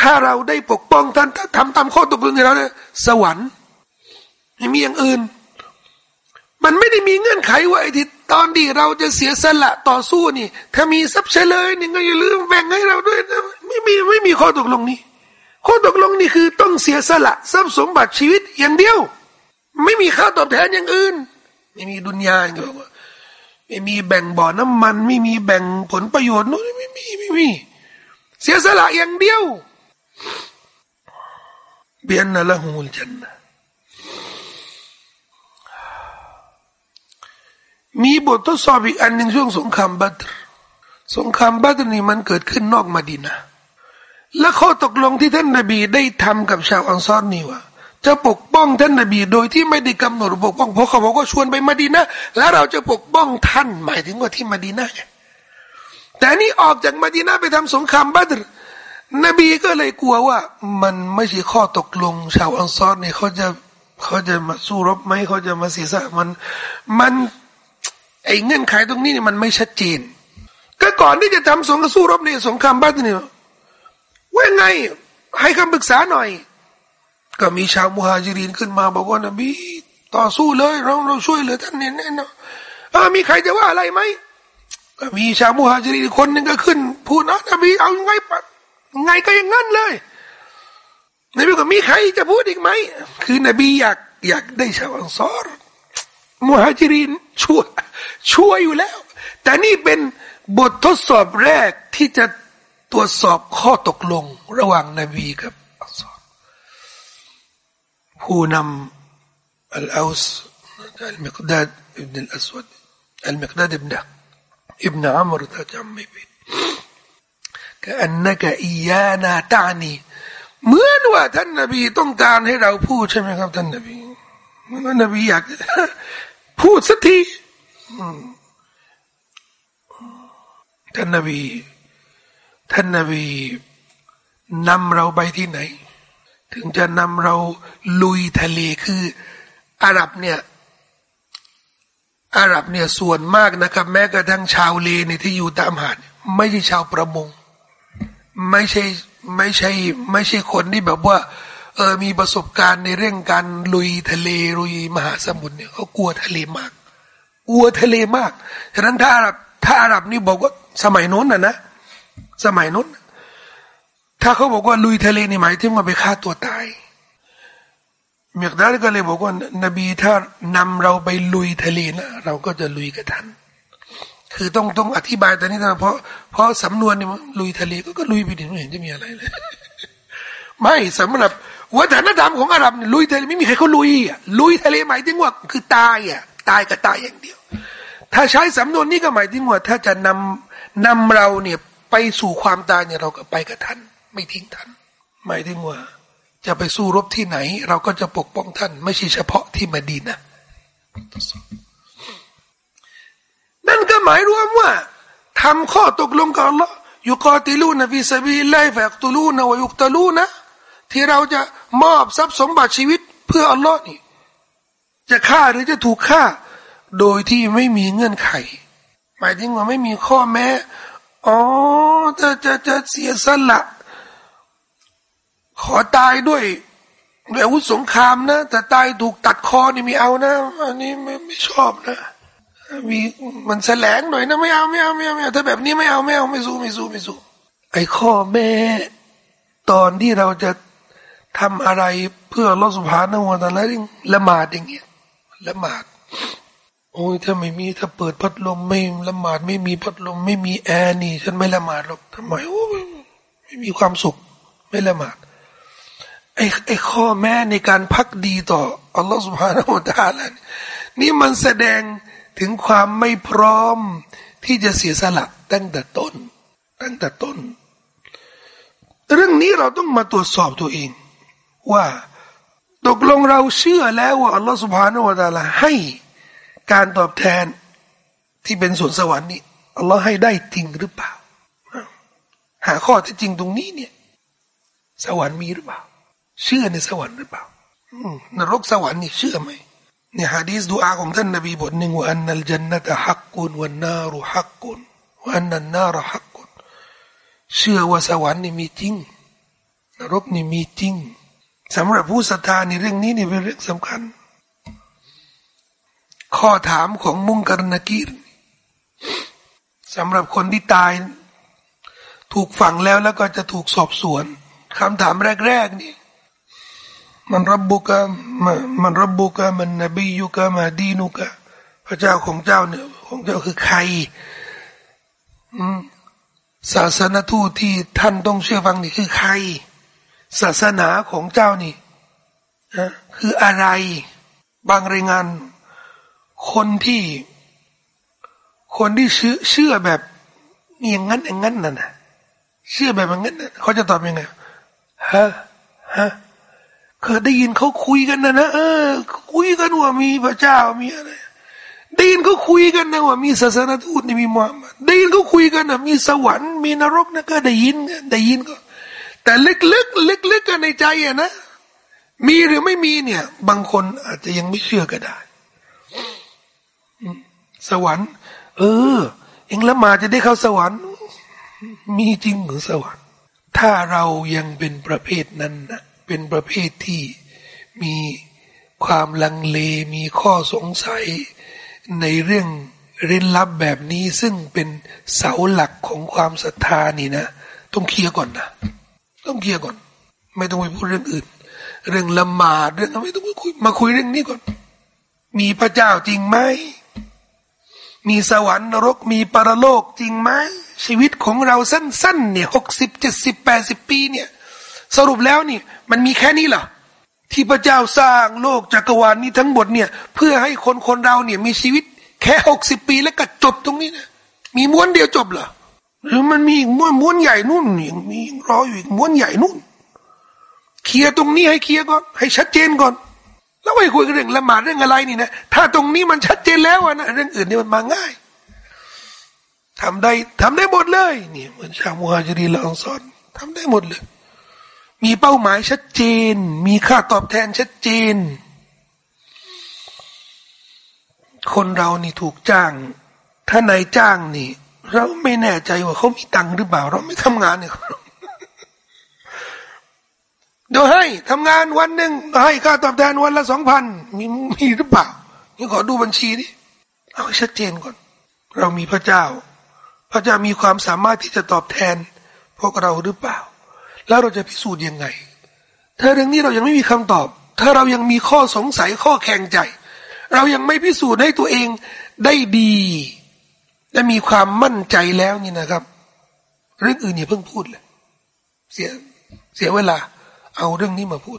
ถ้าเราได้ปกป้องท่านถ้าทำตามข้อตกลงของเราเนี่ยสวรรค์ ไม่มีอย่างอื่น มันไม่ได้มีเงื่อนไขว่าไอ้ที่ตอนที่เราจะเสียสละต่อสู้นี่ ถ้ามีทรัพย์เฉลยนี่ก็อย่าลืมแบ่งให้เราด้วยนะไม่มีไม่มีข้อตกลงนี้ ข้อตกลงนี่คือต้องเสียสละทรัพย์สมบัติชีวิตอย่างเดียว ไม่มีค่าตอบแทนอย่างอื่น ไม่มีดุนยาอย่างเงี้ยไม่มีแบ่งบ่อน้ำมัน ไม่มีแบ่งผลประโยชน์นู้นไม่มีไม่มี เสียสละอย่างเดียวเบียนนั่นละหูลจันนะ มีบททดสอบอีกอันหนึ่งช่วงสงครามบัตร สงครามบัตรนี่มันเกิดขึ้นนอกมาดีนะและข้อตกลงที่ท่านนบีได้ทำกับชาวอังซอรนี่ว่าจะปกป้องท่านนบีโดยที่ไม่ได้กำหนดปกป้องเพราะเขาบอกว่าชวนไปมาดีนะแล้วเราจะปกป้องท่านหมายถึงว่าที่มาดีนะแต่นี่ออกจากมาดีนะไปทำสงครามบัตรนบีก็เลยกลัวว่า มันไม่ใช่ข้อตกลง ชาวอังซอรเนี่ยเขาจะเขาจะมาสู้รบไหมเขาจะมาเสียสะมัน มัน ไอ้เงื่อนไขตรงนี้เนี่ยมันไม่ชัดเจน ก็ก่อนที่จะทำสงครามสู้รบในสงครามบ้านเนี่ยว่าไง ให้คำปรึกษาหน่อย ก็มีชาวมุฮัจิรินขึ้นมาบอกว่านบีต่อสู้เลยเราเราช่วยเหลือท่านเนี่ยแน่นอนมีใครจะว่าอะไรไหมก็มีชาวมุฮัจิรินคนหนึ่งก็ขึ้น พูดนะนบีเอาไงไงก็อย่างนั้นเลยนบีก็มีใครจะพูดอีกไหมคือนบีอยากอยากได้ชาวอังซอร์ มุฮัจิรินช่วยช่วยอยู่แล้ว แต่นี่เป็นบททดสอบแรกที่จะตรวจสอบข้อตกลงระหว่างนบีกับอัลซอรผู้นำอัลอาสอัลมิกดาดอิบนอัสวดอัลมิกดาดอิบนะอิบนอัมรถ้าจำไม่ผิดก็อันนักอียานาตานีเหมือนว่าท่านนบีต้องการให้เราพูดใช่ไหมครับท่านนบี มันนบีอยากพูดสักทีท่านนบี ท่านนบีนำเราไปที่ไหน ถึงจะนำเราลุยทะเลคืออาหรับเนี่ยอาหรับเนี่ยส่วนมากนะครับ แม้กระทั่งชาวเลเนี่ยที่อยู่ตามหาดไม่ใช่ชาวประมง ไม่ใช่ไม่ใช่ ไม่ใช่คนที่แบบว่า เออมีประสบการณ์ในเรื่องการลุยทะเลลุยมหาสมุทรเนี่ยเขากลัวทะเลมากกลัวทะเลมากฉะนั้นถ้าอาหรับถ้าอาหรับนี่บอกว่าสมัยโน้นนะนะ สมัยโน้น ถ้าเขาบอกว่าลุยทะเลนี่หมายถึงมาไปฆ่าตัวตายเมียกดาก็เลยบอกว่านบีถ้านำเราไปลุยทะเลนะเราก็จะลุยกับท่านคือต้องต้องอธิบายแต่นี้นะเพราะเพราะสำนวนนี่มันลุยทะเลก็ก็ลุยไปดิไม่เห็นจะมีอะไรเลย ไม่สำหรับ วัฒนธรรมของอาหรับลุยทะเลไม่มีใครเขาลุยอะลุยทะเลหมายถึงว่าคือตายอะตายก็ตายอย่างเดียว ถ้าใช้สำนวนนี้ก็หมายถึงว่า ถ้าจะนำนำเราเนี่ยไปสู่ความตายเนี่ยเราก็ไปกับท่าน ไม่ทิ้งท่าน หมายถึงว่า จะไปสู้รบที่ไหน เราก็จะปกป้องท่าน ไม่ใช่เฉพาะที่มาดีนะนั่นก็หมายรวมว่าทำข้อตกลงกับอัลลอฮ์ยุกอติลูนฟิสบีไลฟะกตุลูนวยุกตลูนะที่เราจะ มอบทรัพย์สมบัติชีวิตเพื่ออัลลอฮ์นี่ จะฆ่าหรือจะถูกฆ่า โดยที่ไม่มีเงื่อนไข หมายถึงว่าไม่มีข้อแม้อ๋อจะจะจะเสียสละ ขอตายด้วยด้วยอาวุธสงครามนะแต่ตายถูกตัดคอนี่ไม่เอานะอันนี้ไม่ไม่ชอบนะมีมันแสลงหน่อยนะไม่เอาไม่เอาไม่เอาไม่เอาถ้าแบบนี้ไม่เอาไม่เอาไม่สู้ไม่สู้ไม่สู้ไอ้ข้อแม่ ตอนที่เราจะ ทำอะไรเพื่อลอสุภาณหัวตาละละหมาดอย่างเงี้ยละหมาด โอ้ยถ้าไม่มีถ้าเปิดพัดลมไม่ละหมาดไม่มีพัดลมไม่มีแอร์นี่ ฉันไม่ละหมาดหรอกทำไมโอ้ไม่มีความสุข ไม่ละหมาดไอ้ไอ้ข้อแม้ในการพักดีต่ออัลลอฮฺสุบฮานาอัลตาลนี่มันแสดงถึงความไม่พร้อมที่จะเสียสละตั้งแต่ต้น ตั้งแต่ต้น เรื่องนี้เราต้องมาตรวจสอบตัวเอง ว่าตกลงเราเชื่อแล้วว่าอัลลอฮฺสุบฮานาวะตาลาให้การตอบแทนที่เป็นส่วนสวรรค์นี่อัลลอฮ์ให้ได้จริงหรือเปล่า หาข้อที่จริงตรงนี้เนี่ย สวรรค์มีหรือเปล่า เชื่อในสวรรค์หรือเปล่านรกสวรรค์นี่เชื่อไหมเนี่ยฮะดีษดูอาของท่านนบีบทหนึ่งว่าอันนัลจันนตะฮักกุนวันนารุฮักกุนว่าอันนันนารฮักกุนเชื่อว่าสวรรค์นี่มีจริง นรกนี่มีจริง สำหรับผู้ศรัทธาในเรื่องนี้นี่เป็นเรื่องสำคัญ ข้อถามของมุงกรณกีรสำหรับคนที่ตาย ถูกฝังแล้วแล้วก็จะถูกสอบสวนคำถามแรกๆนี่มันรับบุกะมันรับบุกะมันนบียุกะมาดีนุกะพระเจ้าของเจ้าเนี่ยของเจ้าคือใครศาสนทูตที่ท่านต้องเชื่อฟังนี่คือใคร ศาสนาของเจ้านี่คืออะไร บางรายงาน คนที่ คนที่เชื่อเชื่อแบบอย่างนั้นอย่างนั้นน่ะนะเชื่อแบบอย่างนั้นเขาจะตอบยังไงฮะฮะเคยได้ยินเขาคุยกันนะนะเออ คุยกันว่ามีพระเจ้ามีอะไรได้ยินเขาคุยกันนะว่ามีศาสนาทูตนี่มีมุฮัมได้ยินเขาคุยกันนะมีสวรรค์มีนรกนะก็ได้ยินได้ยินก็ แต่ลึกๆลึกๆกันในใจอะนะมีหรือไม่มีเนี่ย บางคนอาจจะยังไม่เชื่อก็ได้ สวรรค์ เออ เองละมาจะได้เข้าสวรรค์ มีจริงหรือสวรรค์ ถ้าเรายังเป็นประเภทนั้นนะเป็นประเภทที่มีความลังเลมีข้อสงสัย ในเรื่องเร้นลับแบบนี้ซึ่งเป็นเสาหลักของความศรัทธานี่นะ ต้องเคลียร์ก่อนนะ ต้องเคลียร์ก่อน ไม่ต้องไปพูดเรื่องอื่น เรื่องละหมาดเรื่องไม่ต้องไปคุยมาคุยเรื่องนี้ก่อน มีพระเจ้าจริงไหมมีสวรรค์นรกมีปรโลกจริงไหมชีวิตของเราสั้นๆเนี่ยหกสิบเจ็ดสิบแปดสิบปีเนี่ย สรุปแล้วนี่ มันมีแค่นี้เหรอที่พระเจ้าสร้างโลกจักรวาลนี้ทั้งหมดเนี่ย เพื่อให้คนคนเราเนี่ยมีชีวิตแค่หกสิบปีแล้วก็จบตรงนี้นะมีม้วนเดียวจบเหรอ หรือมันมีอีกม้วนม้วนใหญ่นู่นยังมีรออยู่อีกม้วนใหญ่นู่นเคลียร์ตรงนี้ให้เคลียร์ก่อนให้ชัดเจนก่อน แล้วไปคุยเรื่องละหมาดเรื่องอะไรนี่นะถ้าตรงนี้มันชัดเจนแล้วนะเรื่องอื่นนี่มันมาง่ายทำได้ทำได้หมดเลยนี่เหมือนชาวมุฮัจิรีละอังซอนทำได้หมดเลย มีเป้าหมายชัดเจน มีค่าตอบแทนชัดเจน คนเรานี่ถูกจ้าง ถ้านายจ้างนี่ เราไม่แน่ใจว่าเขามีตังค์หรือเปล่า เราไม่ทำงานเนี่ยเดี๋ยวให้ทำงานวันหนึ่งให้ค่าตอบแทนวันละสองพันมีมีหรือเปล่านี่ขอดูบัญชีนี่เอาชัดเจนก่อน เรามีพระเจ้า พระเจ้ามีความสามารถที่จะตอบแทน พวกเราหรือเปล่า แล้วเราจะพิสูจน์ยังไง ถ้าเรื่องนี้เรายังไม่มีคำตอบ ถ้าเรายังมีข้อสงสัยข้อแข่งใจ เรายังไม่พิสูจน์ให้ตัวเองได้ดี และมีความมั่นใจแล้วนี่นะครับ เรื่องอื่นอย่าเพิ่งพูดเลย เสียเสียเวลา เอาเรื่องนี้มาพูด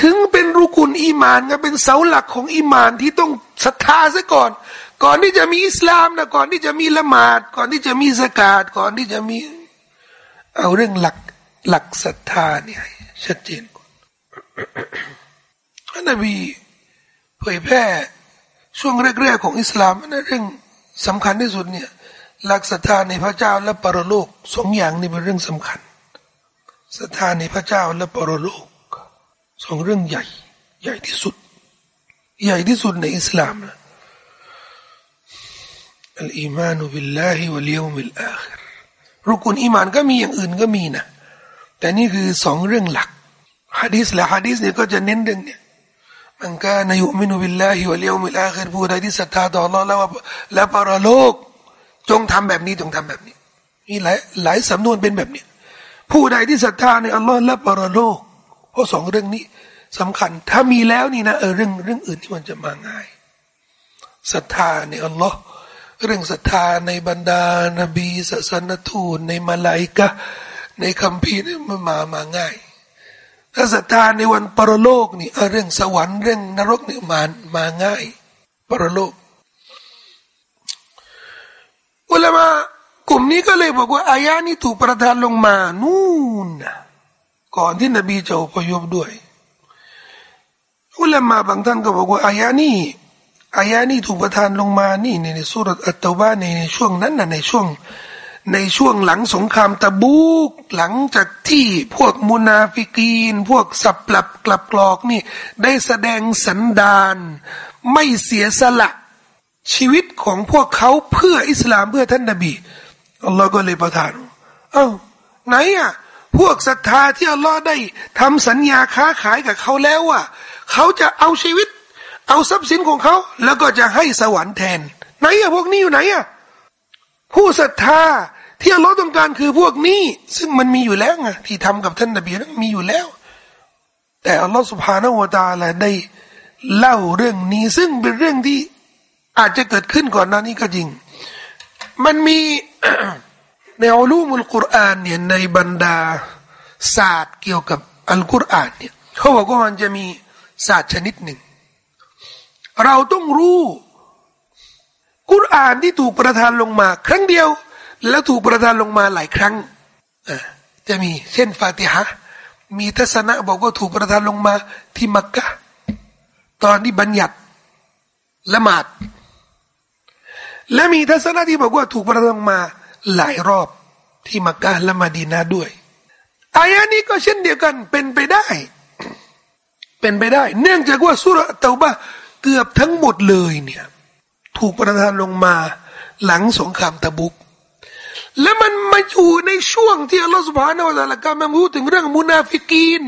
ถึงเป็นรุกุลอีมานก็เป็นเสาหลักของอีมานที่ต้องศรัทธาซะก่อน ก่อนที่จะมีอิสลามนะก่อนที่จะมีละหมาด ก่อนที่จะมีสกาดก่อนที่จะมี เอาเรื่องหลักหลักศรัทธาเนี่ยชัดเจนก่อนนบีเผยแพร่ช่วงแรกๆของอิสลามนั่นเรื่อง สำคัญที่สุดเนี่ยหลักศรัทธาในพระเจ้าและปรโลกสองอย่างนี้เป็นเรื่องสำคัญศรัทธาในพระเจ้าและปรโลกสองเรื่องใหญ่ ใหญ่ที่สุด ใหญ่ที่สุดในอิสลามนะالإيمان بالله واليوم الآخر รุกุนอิมานก็มีอย่างอื่นก็มีนะแต่นี่คือสองเรื่องหลักฮะดีสและฮะดีสเนี่ยก็จะเน้นเรื่องเนี่ย من كان يؤمن بالله واليوم الآخر ผู้ใดที่ศรัทธาต่อ อัลลอฮ์ แล้วและปรโลก จงทำแบบนี้จงทำแบบนี้มีหลายหลายสำนวนเป็นแบบนี้ ผู้ใดที่ศรัทธาในอัลลอฮ์และปรโลก เพราะสองเรื่องนี้สำคัญ ถ้ามีแล้วนี่นะเออเรื่องเรื่องอื่นที่มันจะมาง่ายศรัทธาในอัลลอฮ์เรื่องศรัทธาในบรรดานบีศาสนทูตในมาลายกะในคำพีนี่มันมามาง่าย ถ้าศรัทธาในวันปรโลกนี่เรื่องสวรรค์เรื่องนรกนี่มามาง่าย ปรโลกอุลามากลุ่มนี้ก็เลยบอกว่าอายานี้ถูกประทานลงมานู่นก่อนที่นบีจะอพยพด้วย อุลามาบางท่านก็บอกว่าอายานี้อายะนี้ถูกประทานลงมานี่ในในสุรอัตตบาในในช่วงนั้นนะในช่วง ในช่วงหลังสงครามตะบูก หลังจากที่พวกมุนาฟิกีน พวกสับปรับกลับกรอกนี่ ได้แสดงสันดาน ไม่เสียสละชีวิตของพวกเขาเพื่ออิสลามเพื่อท่านนบีอัลลอฮ์ก็เลยประทานเอ้าไหนอะพวกศรัทธาที่อัลลอฮ์ได้ทำสัญญาค้าขายกับเขาแล้วอะเขาจะเอาชีวิต เอาทรัพย์สินของเขา แล้วก็จะให้สวรรค์แทน ไหนอะพวกนี้อยู่ไหนอะ ผู้ศรัทธาที่อัลลอฮ์ต้องการคือพวกนี้ ซึ่งมันมีอยู่แล้วไงที่ทำกับท่านนบีนั้นมีอยู่แล้ว แต่อัลลอฮ์สุบฮานาวตาละได้เล่าเรื่องนี้ ซึ่งเป็นเรื่องที่อาจจะเกิดขึ้นก่อนหน้านี้ก็จริง มันมีในอัลูมุลกุรอานเนี่ยในบรรดาศาสตร์เกี่ยวกับอัลกุรอานเนี่ยเขาบอกว่ามันจะมีศาสตร์ชนิดหนึ่ง เราต้องรู้ กุรอานที่ถูกประทานลงมา ครั้งเดียว แล้วถูกประทานลงมาหลายครั้งจะมีเช่นฟาติฮะมีทัศนะบอกว่าถูกประทานลงมาที่มักกะตอนที่บัญญัติละหมาด และมีทัศนะที่บอกว่าถูกประทานลงมาหลายรอบที่มักกะและมาดีนาด้วยอายะนี้ก็เช่นเดียวกันเป็นไปได้ เป็นไปได้ เนื่องจากว่าสุรเตาบะเกือบทั้งหมดเลยเนี่ย ถูกประทานลงมาหลังสงครามตะบุก และมันมาอยู่ในช่วงที่อัลลอฮฺสุบฮานาอัลลอฮฺกำลังพูดถึงเรื่องมุนาฟิกีน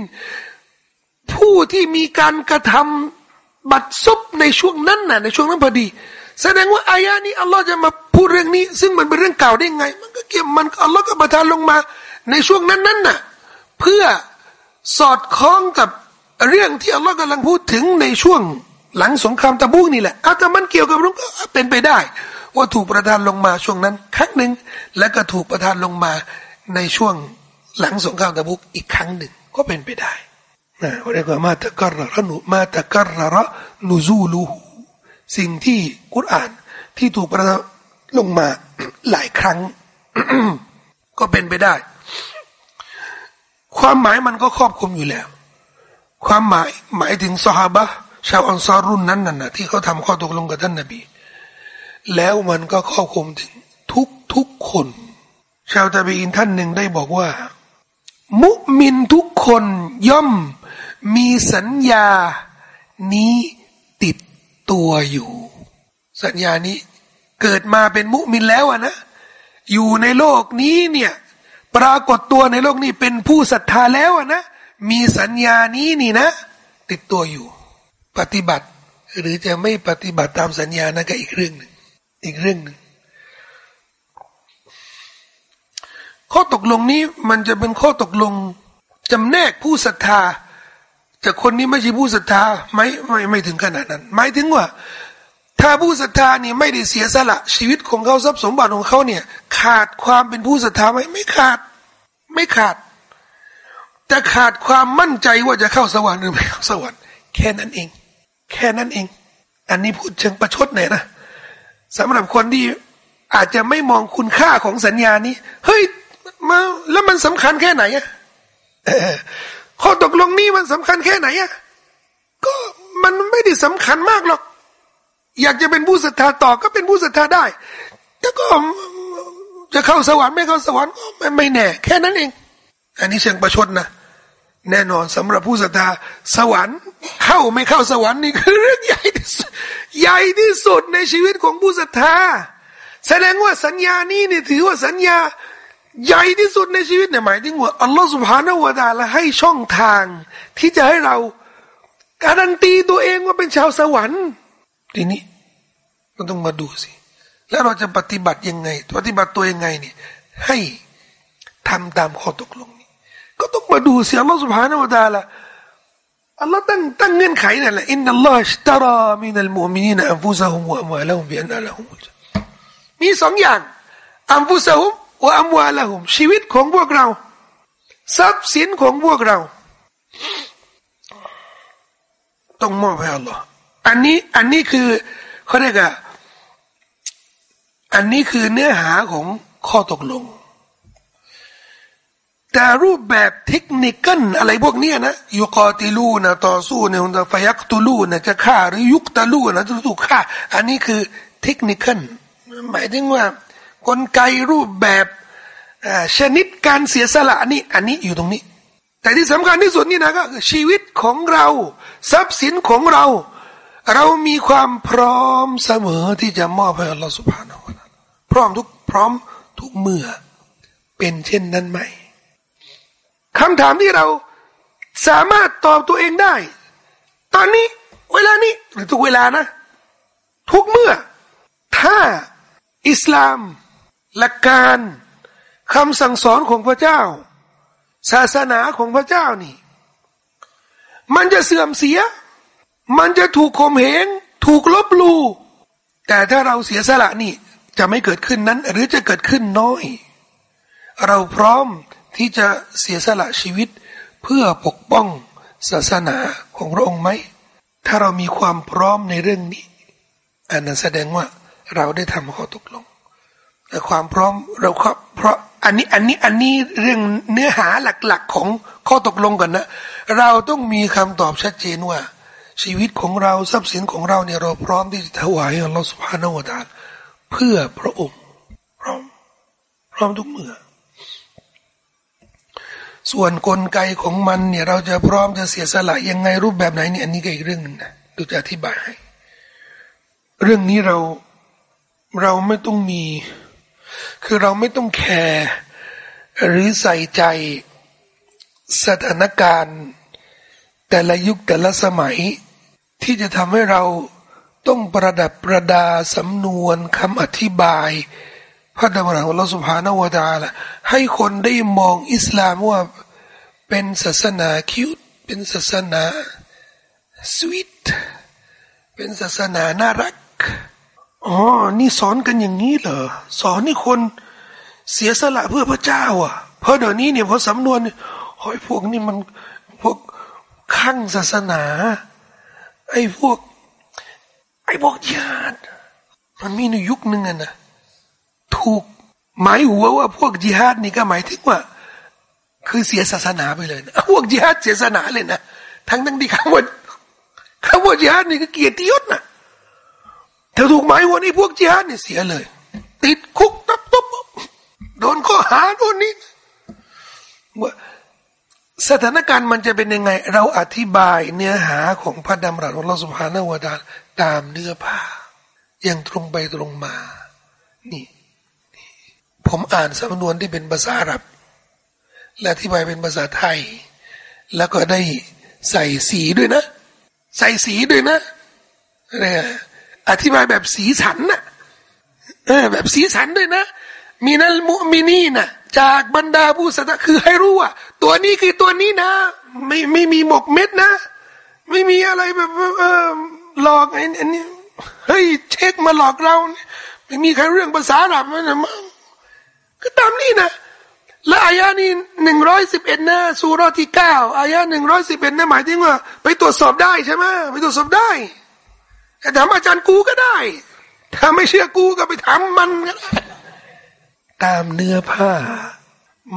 ผู้ที่มีการกระทำบัตรซบในช่วงนั้นน่ะในช่วงนั้นพอดี แสดงว่าอายะนี้อัลลอฮ์จะมาพูดเรื่องนี้ ซึ่งมันเป็นเรื่องเก่าได้ไง มันก็เกี่ยวมันอัลลอฮ์ก็ประทานลงมา ในช่วงนั้นนั้นน่ะเพื่อสอดคล้องกับเรื่องที่อัลลอฮ์กำลังพูดถึงในช่วง หลังสงครามตะบูกนี่แหละอาแต่มันเกี่ยวกับเรื่องเป็นไปได้ ว่าถูกประทานลงมาช่วงนั้น ครั้งหนึ่งแล้วก็ถูกประทานลงมาในช่วงหลังสงครามตะบุกอีกครั้งหนึ่งก็เป็นไปได้นะเรียกว่ามาตะกรระนุมาตะกรระนูซูลูสิ่งที่กุรอานที่ถูกประทานลงมาหลายครั้ง ก็เป็นไปได้ ความหมายมันก็ครอบคลุมอยู่แล้ว ความหมายหมายถึงสฮาบะ ชาวอันซารุ่นนั้นน่ะที่เขาทำข้อตกลงกับท่านนบี แล้วมันก็ครอบคลุมถึงทุกทุกคน ชาวตะบีอินท่านหนึ่งได้บอกว่า มุมินทุกคนย่อมมีสัญญานี้ติดตัวอยู่ สัญญานี้เกิดมาเป็นมุมินแล้วอะนะอยู่ในโลกนี้เนี่ยปรากฏตัวในโลกนี้เป็นผู้ศรัทธาแล้วอะนะมีสัญญานี้นี่นะ ติดตัวอยู่ ปฏิบัติ หรือจะไม่ปฏิบัติตามสัญญานั่นก็อีกเรื่องหนึ่งอีกเรื่องหนึ่งข้อตกลงนี้มันจะเป็นข้อตกลงจำแนกผู้ศรัทธาจากคนนี้ไม่ใช่ผู้ศรัทธาไม่ไม่ไม่ถึงขนาดนั้นหมายถึงว่า ถ้าผู้ศรัทธานี่ไม่ได้เสียสละ ชีวิตของเขาทรัพย์สมบัติของเขาเนี่ย ขาดความเป็นผู้ศรัทธาไหมไม่ขาด ไม่ขาด แต่ขาดความมั่นใจว่าจะเข้าสวรรค์หรือไม่เข้าสวรรค์แค่นั้นเอง แค่นั้นเอง อันนี้พูดเชิงประชดหน่อยนะสำหรับคนที่อาจจะไม่มองคุณค่าของสัญญานี้ เฮ้ยมาแล้วมันสำคัญแค่ไหนอะข้อตกลงนี้มันสำคัญแค่ไหนอะก็มันไม่ได้สำคัญมากหรอก อยากจะเป็นผู้ศรัทธาต่อก็เป็นผู้ศรัทธาได้ แต่ก็จะเข้าสวรรค์ไม่เข้าสวรรค์ก็ไม่แน่ แค่นั้นเอง อันนี้เชิงประชดนะ แน่นอนสำหรับผู้ศรัทธาสวรรค์ เข้าไม่เข้าสวรรค์นี่คือเรื่องใหญ่ที่สุดใหญ่ที่สุดในชีวิตของผู้ศรัทธา แสดงว่าสัญญานี้เนี่ยถือว่าสัญญาใหญ่ที่สุดในชีวิตเนี่ยหมายถึงว่าอัลลอฮฺสุบฮานาวะตาละให้ช่องทาง ที่จะให้เราการันตีตัวเองว่าเป็นชาวสวรรค์ทีนี้ก็ต้องมาดูสิ แล้วเราจะปฏิบัติยังไง ปฏิบัติตัวยังไงเนี่ยให้ทำตามข้อตกลง ก็ต้องมาดูสิอัลลอฮฺ سبحانه และ تعالى อัลลอฮ์ตั้งตั้งเงื่อนไขนั่นแหละอินนัลลอฮฺชตารามินัลมุมินีนอันฟุซะฮุมวะอัมวาลฮุมบิอันนัลฮุมมีสองอย่างอันฟุซะฮุมวะอัมวาลฮุมชีวิตของพวกเราทรัพย์สินของพวกเรา ต้องมอบให้อัลลอฮ์อันนี้อันนี้คือเขาเรียกอะอันนี้คือเนื้อหาของข้อตกลง แต่รูปแบบเทคนิคอะไรพวกนี้นะยุกอติลูนะต่อสู้เนี่ยจะฟยักตุลูนะจะฆ่าหรือยุกตะลูนะจะถูกฆ่า อันนี้คือเทคนิคหมายถึงว่า กลไกรูปแบบชนิดการเสียสละนี่อันนี้อยู่ตรงนี้ แต่ที่สำคัญที่สุดนี่นะก็คือชีวิตของเราทรัพย์สินของเรา เรามีความพร้อมเสมอที่จะมอบให้อัลลอฮฺสุบฮานาอัลลอฮฺพร้อมทุกพร้อมทุกเมื่อเป็นเช่นนั้นไหม คำถามที่เราสามารถตอบตัวเองได้ ตอนนี้ เวลานี้หรือทุกเวลานะ ทุกเมื่อ ถ้าอิสลาม หลักการคำสั่งสอนของพระเจ้า ศาสนาของพระเจ้านี่ มันจะเสื่อมเสีย มันจะถูกข่มเหงถูกลบลูแต่ถ้าเราเสียสละนี่ จะไม่เกิดขึ้นนั้น หรือจะเกิดขึ้นน้อย เราพร้อม ที่จะเสียสละชีวิตเพื่อปกป้องศาสนาของพระองค์ไหม ถ้าเรามีความพร้อมในเรื่องนี้ อันนั้นแสดงว่าเราได้ทำข้อตกลง แต่ความพร้อมเราเพราะอันนี้อันนี้อันนี้เรื่องเนื้อหาหลักๆของข้อตกลงกันนะ เราต้องมีคำตอบชัดเจนว่า ชีวิตของเราทรัพย์สินของเราเนี่ยเราพร้อมที่จะถวายอัลลอฮฺสุบฮานาวะตาเพื่อพระองค์พร้อมพร้อมทุกเมื่อ ส่วนกลไกของมันเนี่ยเราจะพร้อมจะเสียสละยังไงรูปแบบไหนเนี่ยอันนี้ก็อีกเรื่องนึงนะดูจะอธิบายให้ เรื่องนี้เราเราไม่ต้องมี คือเราไม่ต้องแคร์หรือใส่ใจสถานการณ์ แต่ละยุคแต่ละสมัย ที่จะทำให้เราต้องประดับประดาสำนวนคำอธิบาย พระดำรัสของเราสุภาณวตาละให้คนได้มองอิสลามว่าเป็นศาสนาคิวเป็นศาสนาสวีทเป็นศาสนาน่ารักอ๋อนี่สอนกันอย่างนี้เหรอสอนนี่คนเสียสละเพื่อพระเจ้า อะ เพราะเดี๋ยวนี้เนี่ยพอสำนวนโอ้ยพวกนี้มันพวกข้างศาสนา ไอ้พวก ไอ้พวกญาติมันมีในยุคนึงอะนะ ถูกหมายหัวว่าพวกจิฮาดนี่ก็หมายถึงว่า คือเสียศาสนาไปเลยนะพวกจิฮาดเสียศาสนาเลยนะทั้งทั้งที่คำว่าคำว่าจิฮาดนี่ก็เกียรติยศนะถ้าถูกหมายหัวนี่พวกจิฮาดนี่เสียเลย ติดคุกตับตบโดนข้อหาโดนนี้ว่าสถานการณ์มันจะเป็นยังไง เราอธิบายเนื้อหาของพระดำรัสของเราสุภาณวดาตามเนื้อผ้าอย่างตรงไปตรงมา นี่ ผมอ่านสำนวนที่เป็นภาษาอาหรับ และอธิบายเป็นภาษาไทย แล้วก็ได้ใส่สีด้วยนะ ใส่สีด้วยนะอะไรอธิบายแบบสีสันนะเออแบบสีสันด้วยนะ มีนัลมุมินีนะจากบรรดาผู้ศรัทธาคือให้รู้ว่าตัวนี้คือตัวนี้นะ ไม่ไม่มีหมกเม็ดนะ ไม่มีอะไรแบบเออหลอกไอ้นี่เฮ้ยเช็คมาหลอกเรา ไม่มีใครเรื่องภาษาอาหรับมัน นะก็ตามนี้นะ และอายานี้หนึ่งร้อยสิบเอ็ดนะสุรที่เก้าอายาหนึ่งร้อยสิบเอ็ดนะหมายถึงว่า ไปตรวจสอบได้ใช่ไหมไปตรวจสอบได้แต่ถามอาจารย์กูก็ได้ ถ้าไม่เชื่อกูก็ไปถามมันก็ได้ตามเนื้อผ้า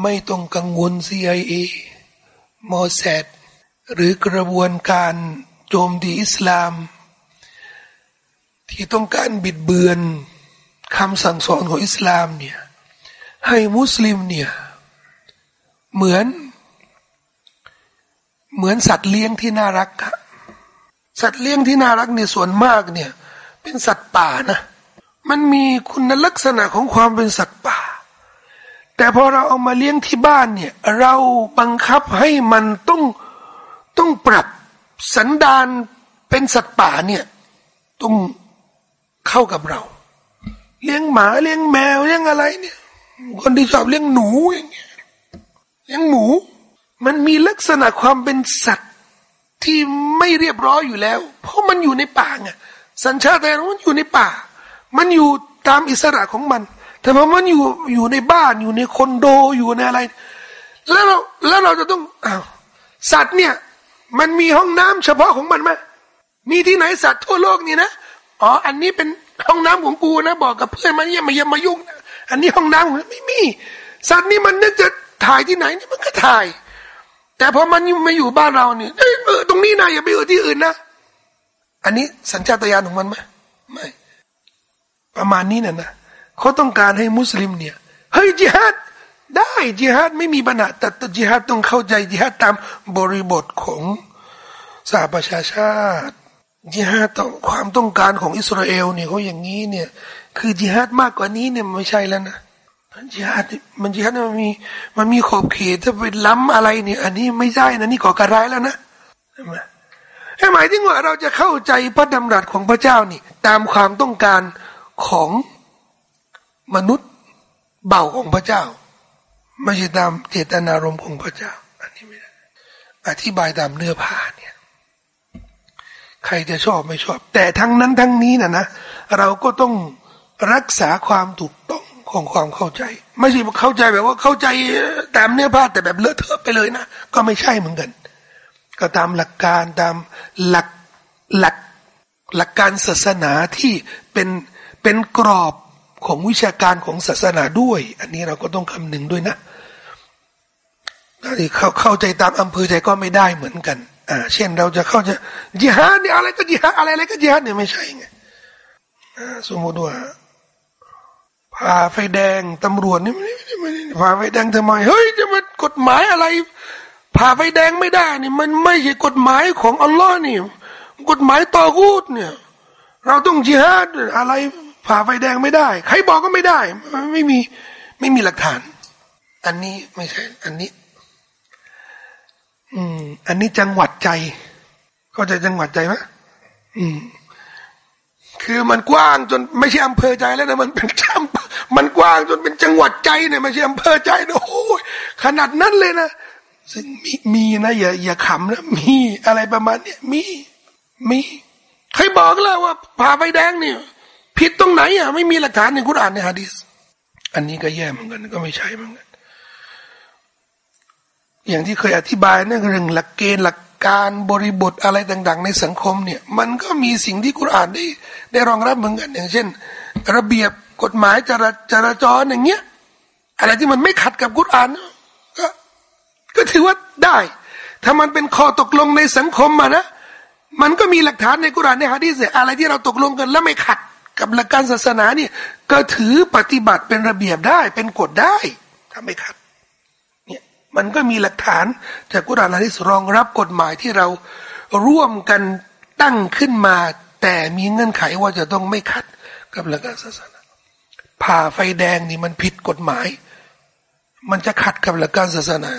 ไม่ต้องกังวล CIA มอแซดหรือกระบวนการโจมตีอิสลาม ที่ต้องการบิดเบือนคำสั่งสอนของอิสลามเนี่ย ให้มุสลิมเนี่ย เหมือน เหมือนสัตว์เลี้ยงที่น่ารักอะสัตว์เลี้ยงที่น่ารักเนี่ยส่วนมากเนี่ย เป็นสัตว์ป่านะ มันมีคุณลักษณะของความเป็นสัตว์ป่า แต่พอเราเอามาเลี้ยงที่บ้านเนี่ย เราบังคับให้มันต้องต้องปรับสันดานเป็นสัตว์ป่าเนี่ยต้องเข้ากับเรา เลี้ยงหมาเลี้ยงแมวเลี้ยงอะไรเนี่ย คนที่ชอบเลี้ยงหนูอย่างเงี้ยเลี้ยงหมู มันมีลักษณะความเป็นสัตว์ที่ไม่เรียบร้อยอยู่แล้ว เพราะมันอยู่ในป่าไงสัญชาตญาณมันอยู่ในป่า มันอยู่ตามอิสระของมัน แต่พอมันอยู่อยู่ในบ้านอยู่ในคอนโดอยู่ในอะไร แล้วเราแล้วเราจะต้องอ้าวสัตว์เนี่ย มันมีห้องน้ำเฉพาะของมันไหมมีที่ไหนสัตว์ทั่วโลกนี่นะอ๋ออันนี้เป็นห้องน้ำของกูนะ บอกกับเพื่อนมาเนี่ยมาเยี่ยมมายุ่งนะ อันนี้ห้องน้ำไม่มีสัตว์นี่มันนึกจะถ่ายที่ไหนนี่มันก็ถ่าย แต่พอมันมาอยู่บ้านเราเนี่ยเออตรงนี้นะอย่าไปเออที่อื่นนะอันนี้สัญชาตญาณของมันไหมไม่ ประมาณนี้น่ะนะเขาต้องการให้มุสลิมเนี่ยเฮ้ยจิฮัดได้จิฮัดไม่มีปัญหาแต่จิฮัดต้องเข้าใจจิฮัดตามบริบทของสหประชาชาติจิฮัดต้องความต้องการของอิสราเอลเนี่ยเขาอย่างนี้เนี่ย คือจิฮัดมากกว่านี้เนี่ยไม่ใช่แล้วนะจิฮัดมันจิฮัดมันมีมันมีขอบเขตถ้าไปล้ำอะไรเนี่ย อันนี้ไม่ใช่นะนี่ก่อการร้ายแล้วนะใช่ไหมหมายถึงว่าเราจะเข้าใจพระดำรัสของพระเจ้านี่ ตามความต้องการของมนุษย์เบาของพระเจ้า ไม่ใช่ตามเจตนารมณ์ของพระเจ้า อันนี้ไม่ได้อธิบายตามเนื้อผ้าเนี่ยใครจะชอบไม่ชอบ แต่ทั้งนั้นทั้งนี้นะนะเราก็ต้อง รักษาความถูกต้องของความเข้าใจ ไม่ใช่เข้าใจแบบว่าเข้าใจตามเนื้อผ้าแต่แบบเลอะเทอะไปเลยนะก็ไม่ใช่เหมือนกัน ก็ตามหลักการตามหลักหลักหลักการศาสนาที่เป็นเป็นกรอบของวิชาการของศาสนาด้วย อันนี้เราก็ต้องคำนึงด้วยนะที่เข้าเข้าใจตามอำเภอใจก็ไม่ได้เหมือนกันอ่าเช่นเราจะเข้าใจจิฮาดเนี่ยอะไรก็จิฮาดอะไรอะไรก็จิฮาดเนี่ยไม่ใช่ไงสมมติว่า ผ่าไฟแดงตำรวจนี่ไม่ผ่าไฟแดงทำไมเฮ้ยจะมากฎหมายอะไร ผ่าไฟแดงไม่ได้นี่ มันไม่ใช่กฎหมายของอัลลอฮ์นี่ กฎหมายต่อกูดเนี่ย เราต้องจิฮาดอะไรผ่าไฟแดงไม่ได้ ใครบอกก็ไม่ได้ ไม่มีไม่มีหลักฐาน อันนี้ไม่ใช่ อันนี้ อืม อันนี้จังหวัดใจเข้าใจจังหวัดใจไหมอืม คือมันกว้างจนไม่ใช่อำเภอใจแล้วนะมันเป็นจังมันกว้างจนเป็นจังหวัดใจเนี่ยไม่ใช่อำเภอใจนะโอ้ยขนาดนั้นเลยนะซึ่งมีมีนะอย่าอย่าขำนะมีอะไรประมาณเนี้ยมีมีใครบอกแล้วว่าผ่าไฟแดงเนี่ยผิดตรงไหนอะไม่มีหลักฐานในคุรานในฮะดีษอันนี้ก็แย่เหมือนกันก็ไม่ใช่เหมือนกันอย่างที่เคยอธิบายนั่นเรื่องหลักเกณฑ์หลัก การบริบทอะไรต่าง ๆ ในสังคมเนี่ย มันก็มีสิ่งที่คุรานได้ ได้รองรับเหมือนกันอย่างเช่น ระเบียบกฎหมายจราจราจรอย่างเงี้ยอะไรที่มันไม่ขัดกับกุรอานก็ก็ถือว่าได้ ถ้ามันเป็นข้อตกลงในสังคมมานะมันก็มีหลักฐานในกุรานในฮะดีษอะไรที่เราตกลงกันแล้วไม่ขัดกับหลักการศาสนาเนี่ยก็ถือปฏิบัติเป็นระเบียบได้เป็นกฎได้ถ้าไม่ขัด มันก็มีหลักฐานจากกุรานที่รองรับกฎหมายที่เราร่วมกันตั้งขึ้นมา แต่มีเงื่อนไขว่าจะต้องไม่ขัดกับหลักการศาสนาผ่าไฟแดงนี่มันผิดกฎหมาย มันจะขัดกับหลักการศาสนา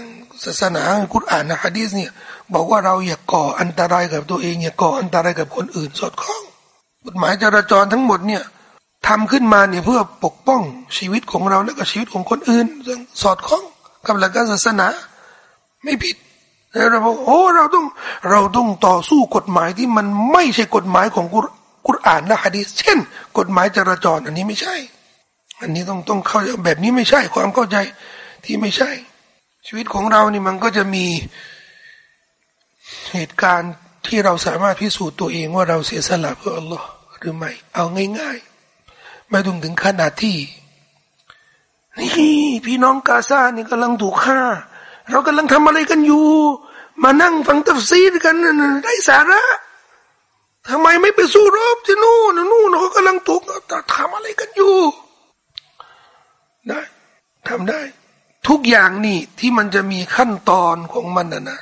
ศาสนากุรอานนะฮะดีสเนี่ยบอกว่าเราอย่าก่ออันตรายกับตัวเอง อย่าก่ออันตรายกับคนอื่นสอดคล้องกฎหมายจราจรทั้งหมดเนี่ยทำขึ้นมาเนี่ยเพื่อปกป้องชีวิตของเราและก็ชีวิตของคนอื่นสอดคล้อง กับหลักการศาสนา ไม่ผิดเราบอกโอ้เราต้องเราต้องต่อสู้กฎหมายที่มันไม่ใช่กฎหมายของกุรอานและฮะดีษเช่น กฎหมายจราจรอันนี้ไม่ใช่ อันนี้ต้องต้องเข้าใจแบบนี้ไม่ใช่ความเข้าใจที่ไม่ใช่ ชีวิตของเรานี่มันก็จะมีเหตุการณ์ที่เราสามารถพิสูจน์ตัวเองว่าเราเสียสละเพื่ออัลลอฮ์หรือไม่ เอาง่าย ๆ ไม่ต้องถึงขนาดที่ นี่พี่น้องกาซานี่กำลังถูกฆ่า เรากำลังทำอะไรกันอยู่ มานั่งฟังตัฟซีดกันได้สาระทำไมไม่ไปสู้รบที่นู่นนู่นเขากำลังถูกทำอะไรกันอยู่ ได้ทำได้ ทุกอย่างนี่ที่มันจะมีขั้นตอนของมันนะนะ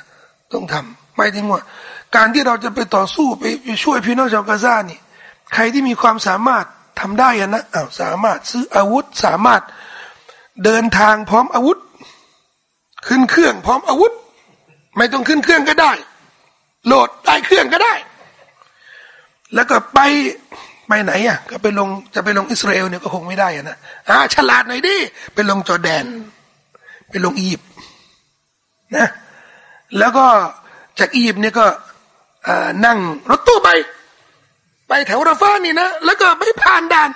ต้องทำไม่ถึงว่า การที่เราจะไปต่อสู้ไปช่วยพี่น้องชาวกาซานี่ ใครที่มีความสามารถทำได้อะนะอ้าวสามารถซื้ออาวุธสามารถ เดินทางพร้อมอาวุธ ขึ้นเครื่องพร้อมอาวุธ ไม่ต้องขึ้นเครื่องก็ได้ โหลดได้เครื่องก็ได้ แล้วก็ไปไปไหนอะ ก็ไปลงจะไปลงอิสราเอลเนี่ยก็คงไม่ได้อะนะอ่าฉลาดหน่อยดิไปลงจอแดน ไปลงอียิปต์นะ แล้วก็จากอียิปต์เนี่ยก็นั่งรถตู้ไป ไปแถวราฟานี่นะ แล้วก็ไปผ่านด่าน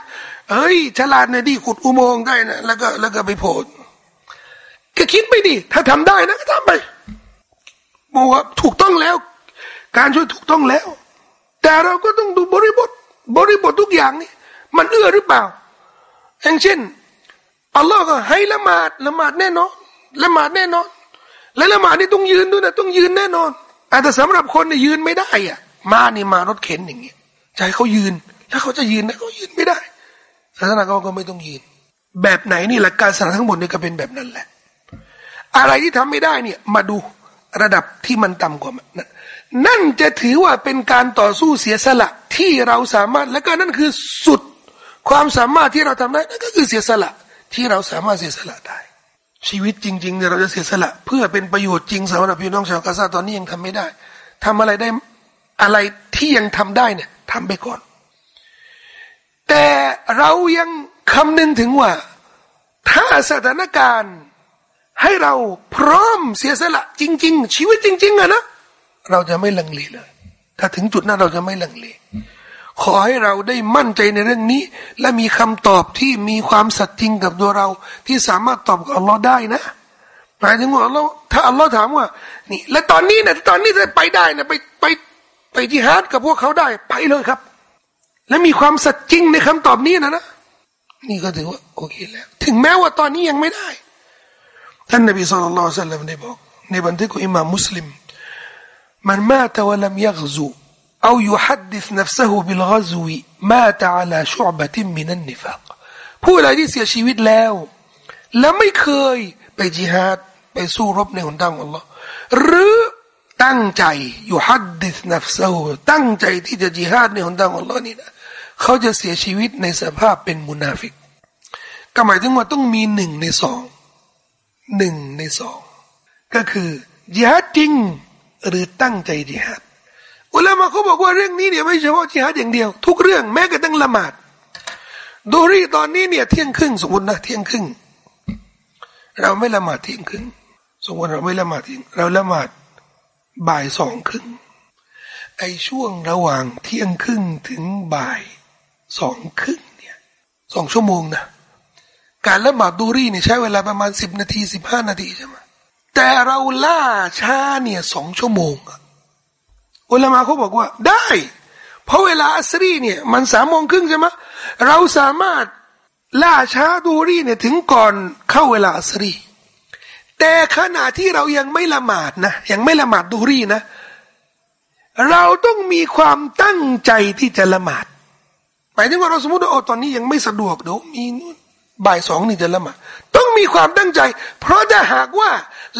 เฮ้ยฉลาดนดีขุดอุโมงค์ได้นะแล้วก็แล้วก็ไปโผล่ก็คิดไม่ดี ถ้าทำได้นะก็ทำไปบอกว่าถูกต้องแล้ว การช่วยถูกต้องแล้ว แต่เราก็ต้องดูบริบท บริบททุกอย่างนี่มันเอื้อหรือเปล่าอย่างเช่นอัลลอฮ์ก็ให้ละหมาดละหมาดแน่นอนละหมาดแน่นอน และละหมาดนี่ต้องยืนด้วยนะต้องยืนแน่นอนแต่สำหรับคนเนี่ยยืนไม่ได้อะ มานี่มารถเข็นอย่างเงี้ยใจเขายืน ถ้าเขาจะยืนนะเขายืนไม่ได้ ศาสนาเขาก็ไม่ต้องยืน แบบไหนนี่หลักการศาสนาทั้งหมดนี่ก็เป็นแบบนั้นแหละ อะไรที่ทำไม่ได้เนี่ยมาดูระดับที่มันต่ำกว่านั้นนั่นจะถือว่าเป็นการต่อสู้เสียสละที่เราสามารถและก็นั่นคือสุดความสามารถที่เราทำได้นั่นก็คือเสียสละที่เราสามารถเสียสละได้ ชีวิตจริงๆเนี่ยเราจะเสียสละ เพื่อเป็นประโยชน์จริงสำหรับพี่น้องชาวกาซาตอนนี้ยังทำไม่ได้ทำอะไรได้อะไรที่ยังทำได้เนี่ยทำไปก่อน แต่เรายังคำนึงถึงว่า ถ้าสถานการณ์ให้เราพร้อมเสียสละจริง ๆ ชีวิตจริงๆอะนะเราจะไม่ลังเลเลย ถ้าถึงจุดนั้นเราจะไม่ลังเลขอให้เราได้มั่นใจในเรื่องนี้ และมีคำตอบที่มีความสัตย์จริงกับตัวเรา ที่สามารถตอบกับอัลลอฮ์ได้นะหมายถึงว่าอัลลอฮ์ถ้าอัลลอฮ์ถามว่า นี่ และตอนนี้เนี่ยตอนนี้จะไปได้นะไปไปไปที่ฮาร์ดกับพวกเขาได้ ไปเลยครับ และมีความสัตย์จริงในคำตอบนี้นะนะนี่ก็ถือว่าโอเคแล้ว ถึงแม้ว่าตอนนี้ยังไม่ได้ ท่านนบีสุลต่านละสัลลัมได้บอก ในบันทึกของอิหม่ามมุสลิม มันมาตวลัมยักซู أو يحدث نفسه بالغزو مات على شعبة من النفاق ผู้ใดที่เสียชีวิตแล้ว และไม่เคยไปจิฮาดไปสู้รบในหนทางอัลลอฮ์หรือตั้งใจอยู่ฮัดดิสนัฟซาตั้งใจที่จะจิฮาดในหนทางอัลลอฮ์นี่นะ เขาจะเสียชีวิตในสภาพเป็นมุนาฟิก ก็หมายถึงว่าต้องมีหนึ่งในสองหนึ่งในสองก็คือจิฮาดจริงหรือตั้งใจจิฮาดอุลามะเขาบอกว่าเรื่องนี้เนี่ยไม่เฉพาะจิฮัดอย่างเดียว ทุกเรื่องแม้กระทั่งละหมาดดูรีตอนนี้เนี่ยเที่ยงครึ่งสมมตินะเที่ยงครึ่งเราไม่ละหมาดเที่ยงครึ่งสมมติเราไม่ละหมาดเที่ยงเราละหมาดบ่ายสองครึ่งไอช่วงระหว่างเที่ยงครึ่งถึงบ่าย สองครึ่งเนี่ยสองชั่วโมงนะการละหมาดดูรีเนี่ยใช้เวลาประมาณสิบนาทีสิบห้านาทีใช่ไหมแต่เราล่าช้าเนี่ยสองชั่วโมงอุลามาเขาบอกว่าได้ เพราะเวลาอัสรีเนี่ยมันสามโมงครึ่งใช่ไหมเราสามารถล่าช้าดูรีเนี่ยถึงก่อนเข้าเวลาอัสรีแต่ขณะที่เรายังไม่ละหมาดนะยังไม่ละหมาดดูรีนะ เราต้องมีความตั้งใจที่จะละหมาด มายถึงว่าเราสมมติว่าโอ้ตอนนี้ยังไม่สะดวกเดี๋ยวมีบ่ายสองนี่จะละหมาดต้องมีความตั้งใจ เพราะถ้าหากว่า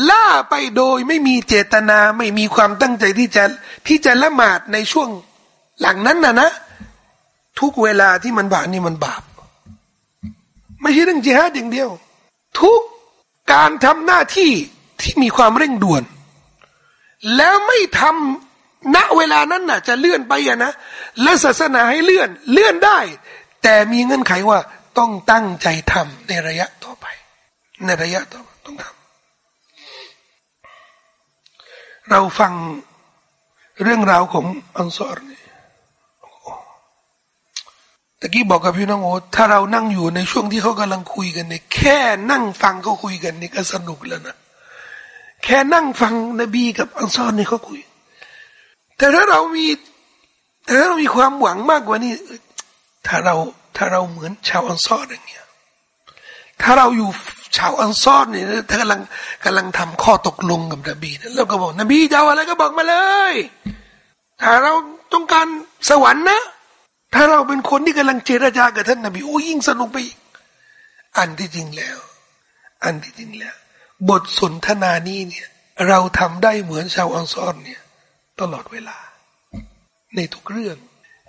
ล่าไปโดยไม่มีเจตนาไม่มีความตั้งใจที่จะที่จะละหมาดในช่วงหลังนั้นนะนะ ทุกเวลาที่มันบาปนี่มันบาป ไม่ใช่เรื่องจิฮาดอย่างเดียว ทุกการทำหน้าที่ที่มีความเร่งด่วน แล้วไม่ทำ ณเวลานั้นน่ะ จะเลื่อนไปอะนะและศาสนาให้เลื่อน เลื่อนได้ แต่มีเงื่อนไขว่าต้องตั้งใจทำในระยะต่อไป ในระยะต่อต้องทำเราฟังเรื่องราวของอันซอรนี่ตะกี้บอกกับพี่น้องโอ้ถ้าเรานั่งอยู่ในช่วงที่เขากำลังคุยกันเนี่ยแค่นั่งฟังเขาคุยกันนี่ก็สนุกแล้วนะแค่นั่งฟังนบีกับอันซอรนี่เขาคุย แต่ถ้าเรามีแต่ถ้าเรามีความหวังมากกว่านี้ ถ้าเราถ้าเราเหมือนชาวอันซอรอย่างเงี้ยถ้าเราอยู่ชาวอันซอรเนี่ยถ้ากำลังกำลังทำข้อตกลงกับนบีแล้วก็บอกนบีจะเอาอะไรก็บอกมาเลย ถ้าเราต้องการสวรรค์นะ ถ้าเราเป็นคนที่กำลังเจรจากับท่านนบีโอ้ยิ่งสนุกไปอีกอันที่จริงแล้ว อันที่จริงแล้ว บทสนทนานี้เนี่ย เราทำได้เหมือนชาวอันซอรเนี่ย ตลอดเวลา ในทุกเรื่อง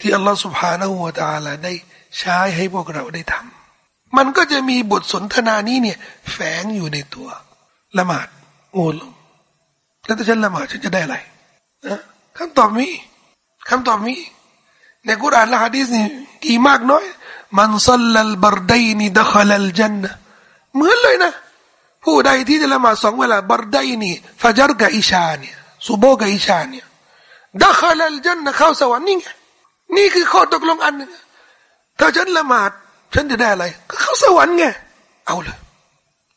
ที่อัลลอฮฺสุบฮานาหัวตาลาได้ใช้ให้พวกเราได้ทำมันก็จะมีบทสนทนานี้เนี่ย แฝงอยู่ในตัว ละหมาดโอ้ลมแล้วถ้าฉันละหมาดฉันจะได้อะไรนะคำตอบมีคำตอบมีในกุรอานและฮะดีษนี่กี่มากน้อย มันซัลลัลบารดัยนีดะขลัลจันนะเหมือนเลยนะ ผู้ใดที่จะละหมาดสองเวลาบารดัยนีฟาจรกับอิชาเนี่ยสุโบกับอิชาเนี่ย ดะขลัลจันนะเข้าสวรรค์นี่ไงนี่คือข้อตกลงอันนึงถ้าฉันละหมาดฉันจะได้อะไร ก็เข้าสวรรค์ไงเอาเลย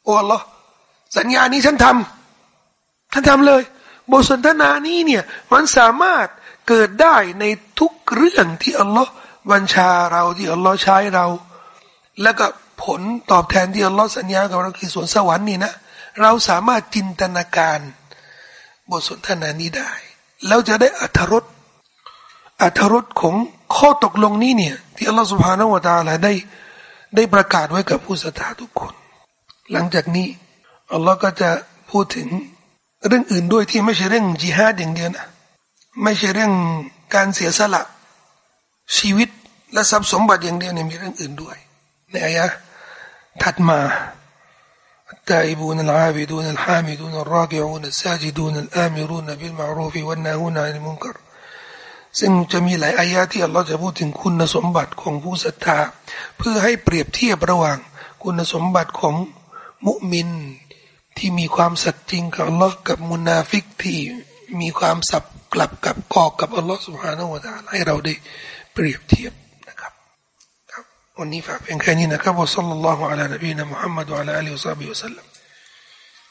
โอ้ Allah สัญญานี้ฉันทำท่านทำเลย บทสนทนานี้เนี่ยมันสามารถเกิดได้ในทุกเรื่องที่อัลลอฮ์บัญชาเราที่อัลลอฮ์ใช้เรา แล้วก็ผลตอบแทนที่อัลลอฮ์สัญญากับเราคือสวนสวรรค์นี่นะ เราสามารถจินตนาการ บทสนทนานี้ได้ แล้วจะได้อัธรสอัธรสของข้อตกลงนี้เนี่ย ที่อัลลอฮฺสุบฮานาวะตาลาได้ได้ประกาศไว้กับผู้ศรัทธาทุกคน หลังจากนี้อัลลอฮ์ก็จะพูดถึงเรื่องอื่นด้วยที่ไม่ใช่เรื่องจิฮาดอย่างเดียวนะไม่ใช่เรื่องการเสียสละชีวิตและทรัพย์สมบัติอย่างเดียวเนี่ยมีเรื่องอื่นด้วย ในอายะถัดมา التائبون العابدون الحامدون الراكعون الساجدون الآمرون بالمعروف والناهون عن المنكر ซึ่งจะมีหลายอายะที่อัลลอฮ์จะพูดถึงคุณสมบัติของผู้ศรัทธา เพื่อให้เปรียบเทียบระหว่าง คุณสมบัติของมุมิน ที่มีความสัตย์จริงกับอัลลอฮ์กับมุนาฟิกที่มีความสับกลับกับกอกกับอัลลอฮ์สุบฮานาอูตาให้เราได้เปรียบเทียบนะครับครับ วันนี้ฝากเพียงแค่นี้นะครับวะซัลลัลลอฮุอะลานบีนะมุฮัมมัดวะอะลาอัลลอฮฺบิวะสัลลัม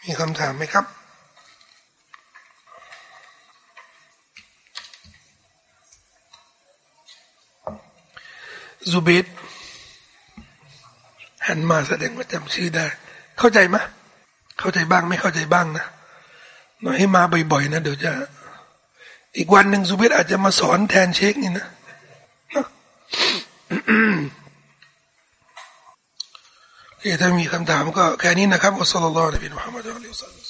มีคำถามไหมครับซูเบตหันมาแสดงว่าจำชื่อได้ เข้าใจไหมเข้าใจบ้างไม่เข้าใจบ้างนะหน่อยให้มาบ่อยๆนะเดี๋ยวจะ อีกวันหนึ่งซูเบตอาจจะมาสอนแทนเชคนี่นะ ถ้ามีคำถามก็แค่นี้นะครับอัสสลลัลลอฮุอะลัยฮิวะซัลลัม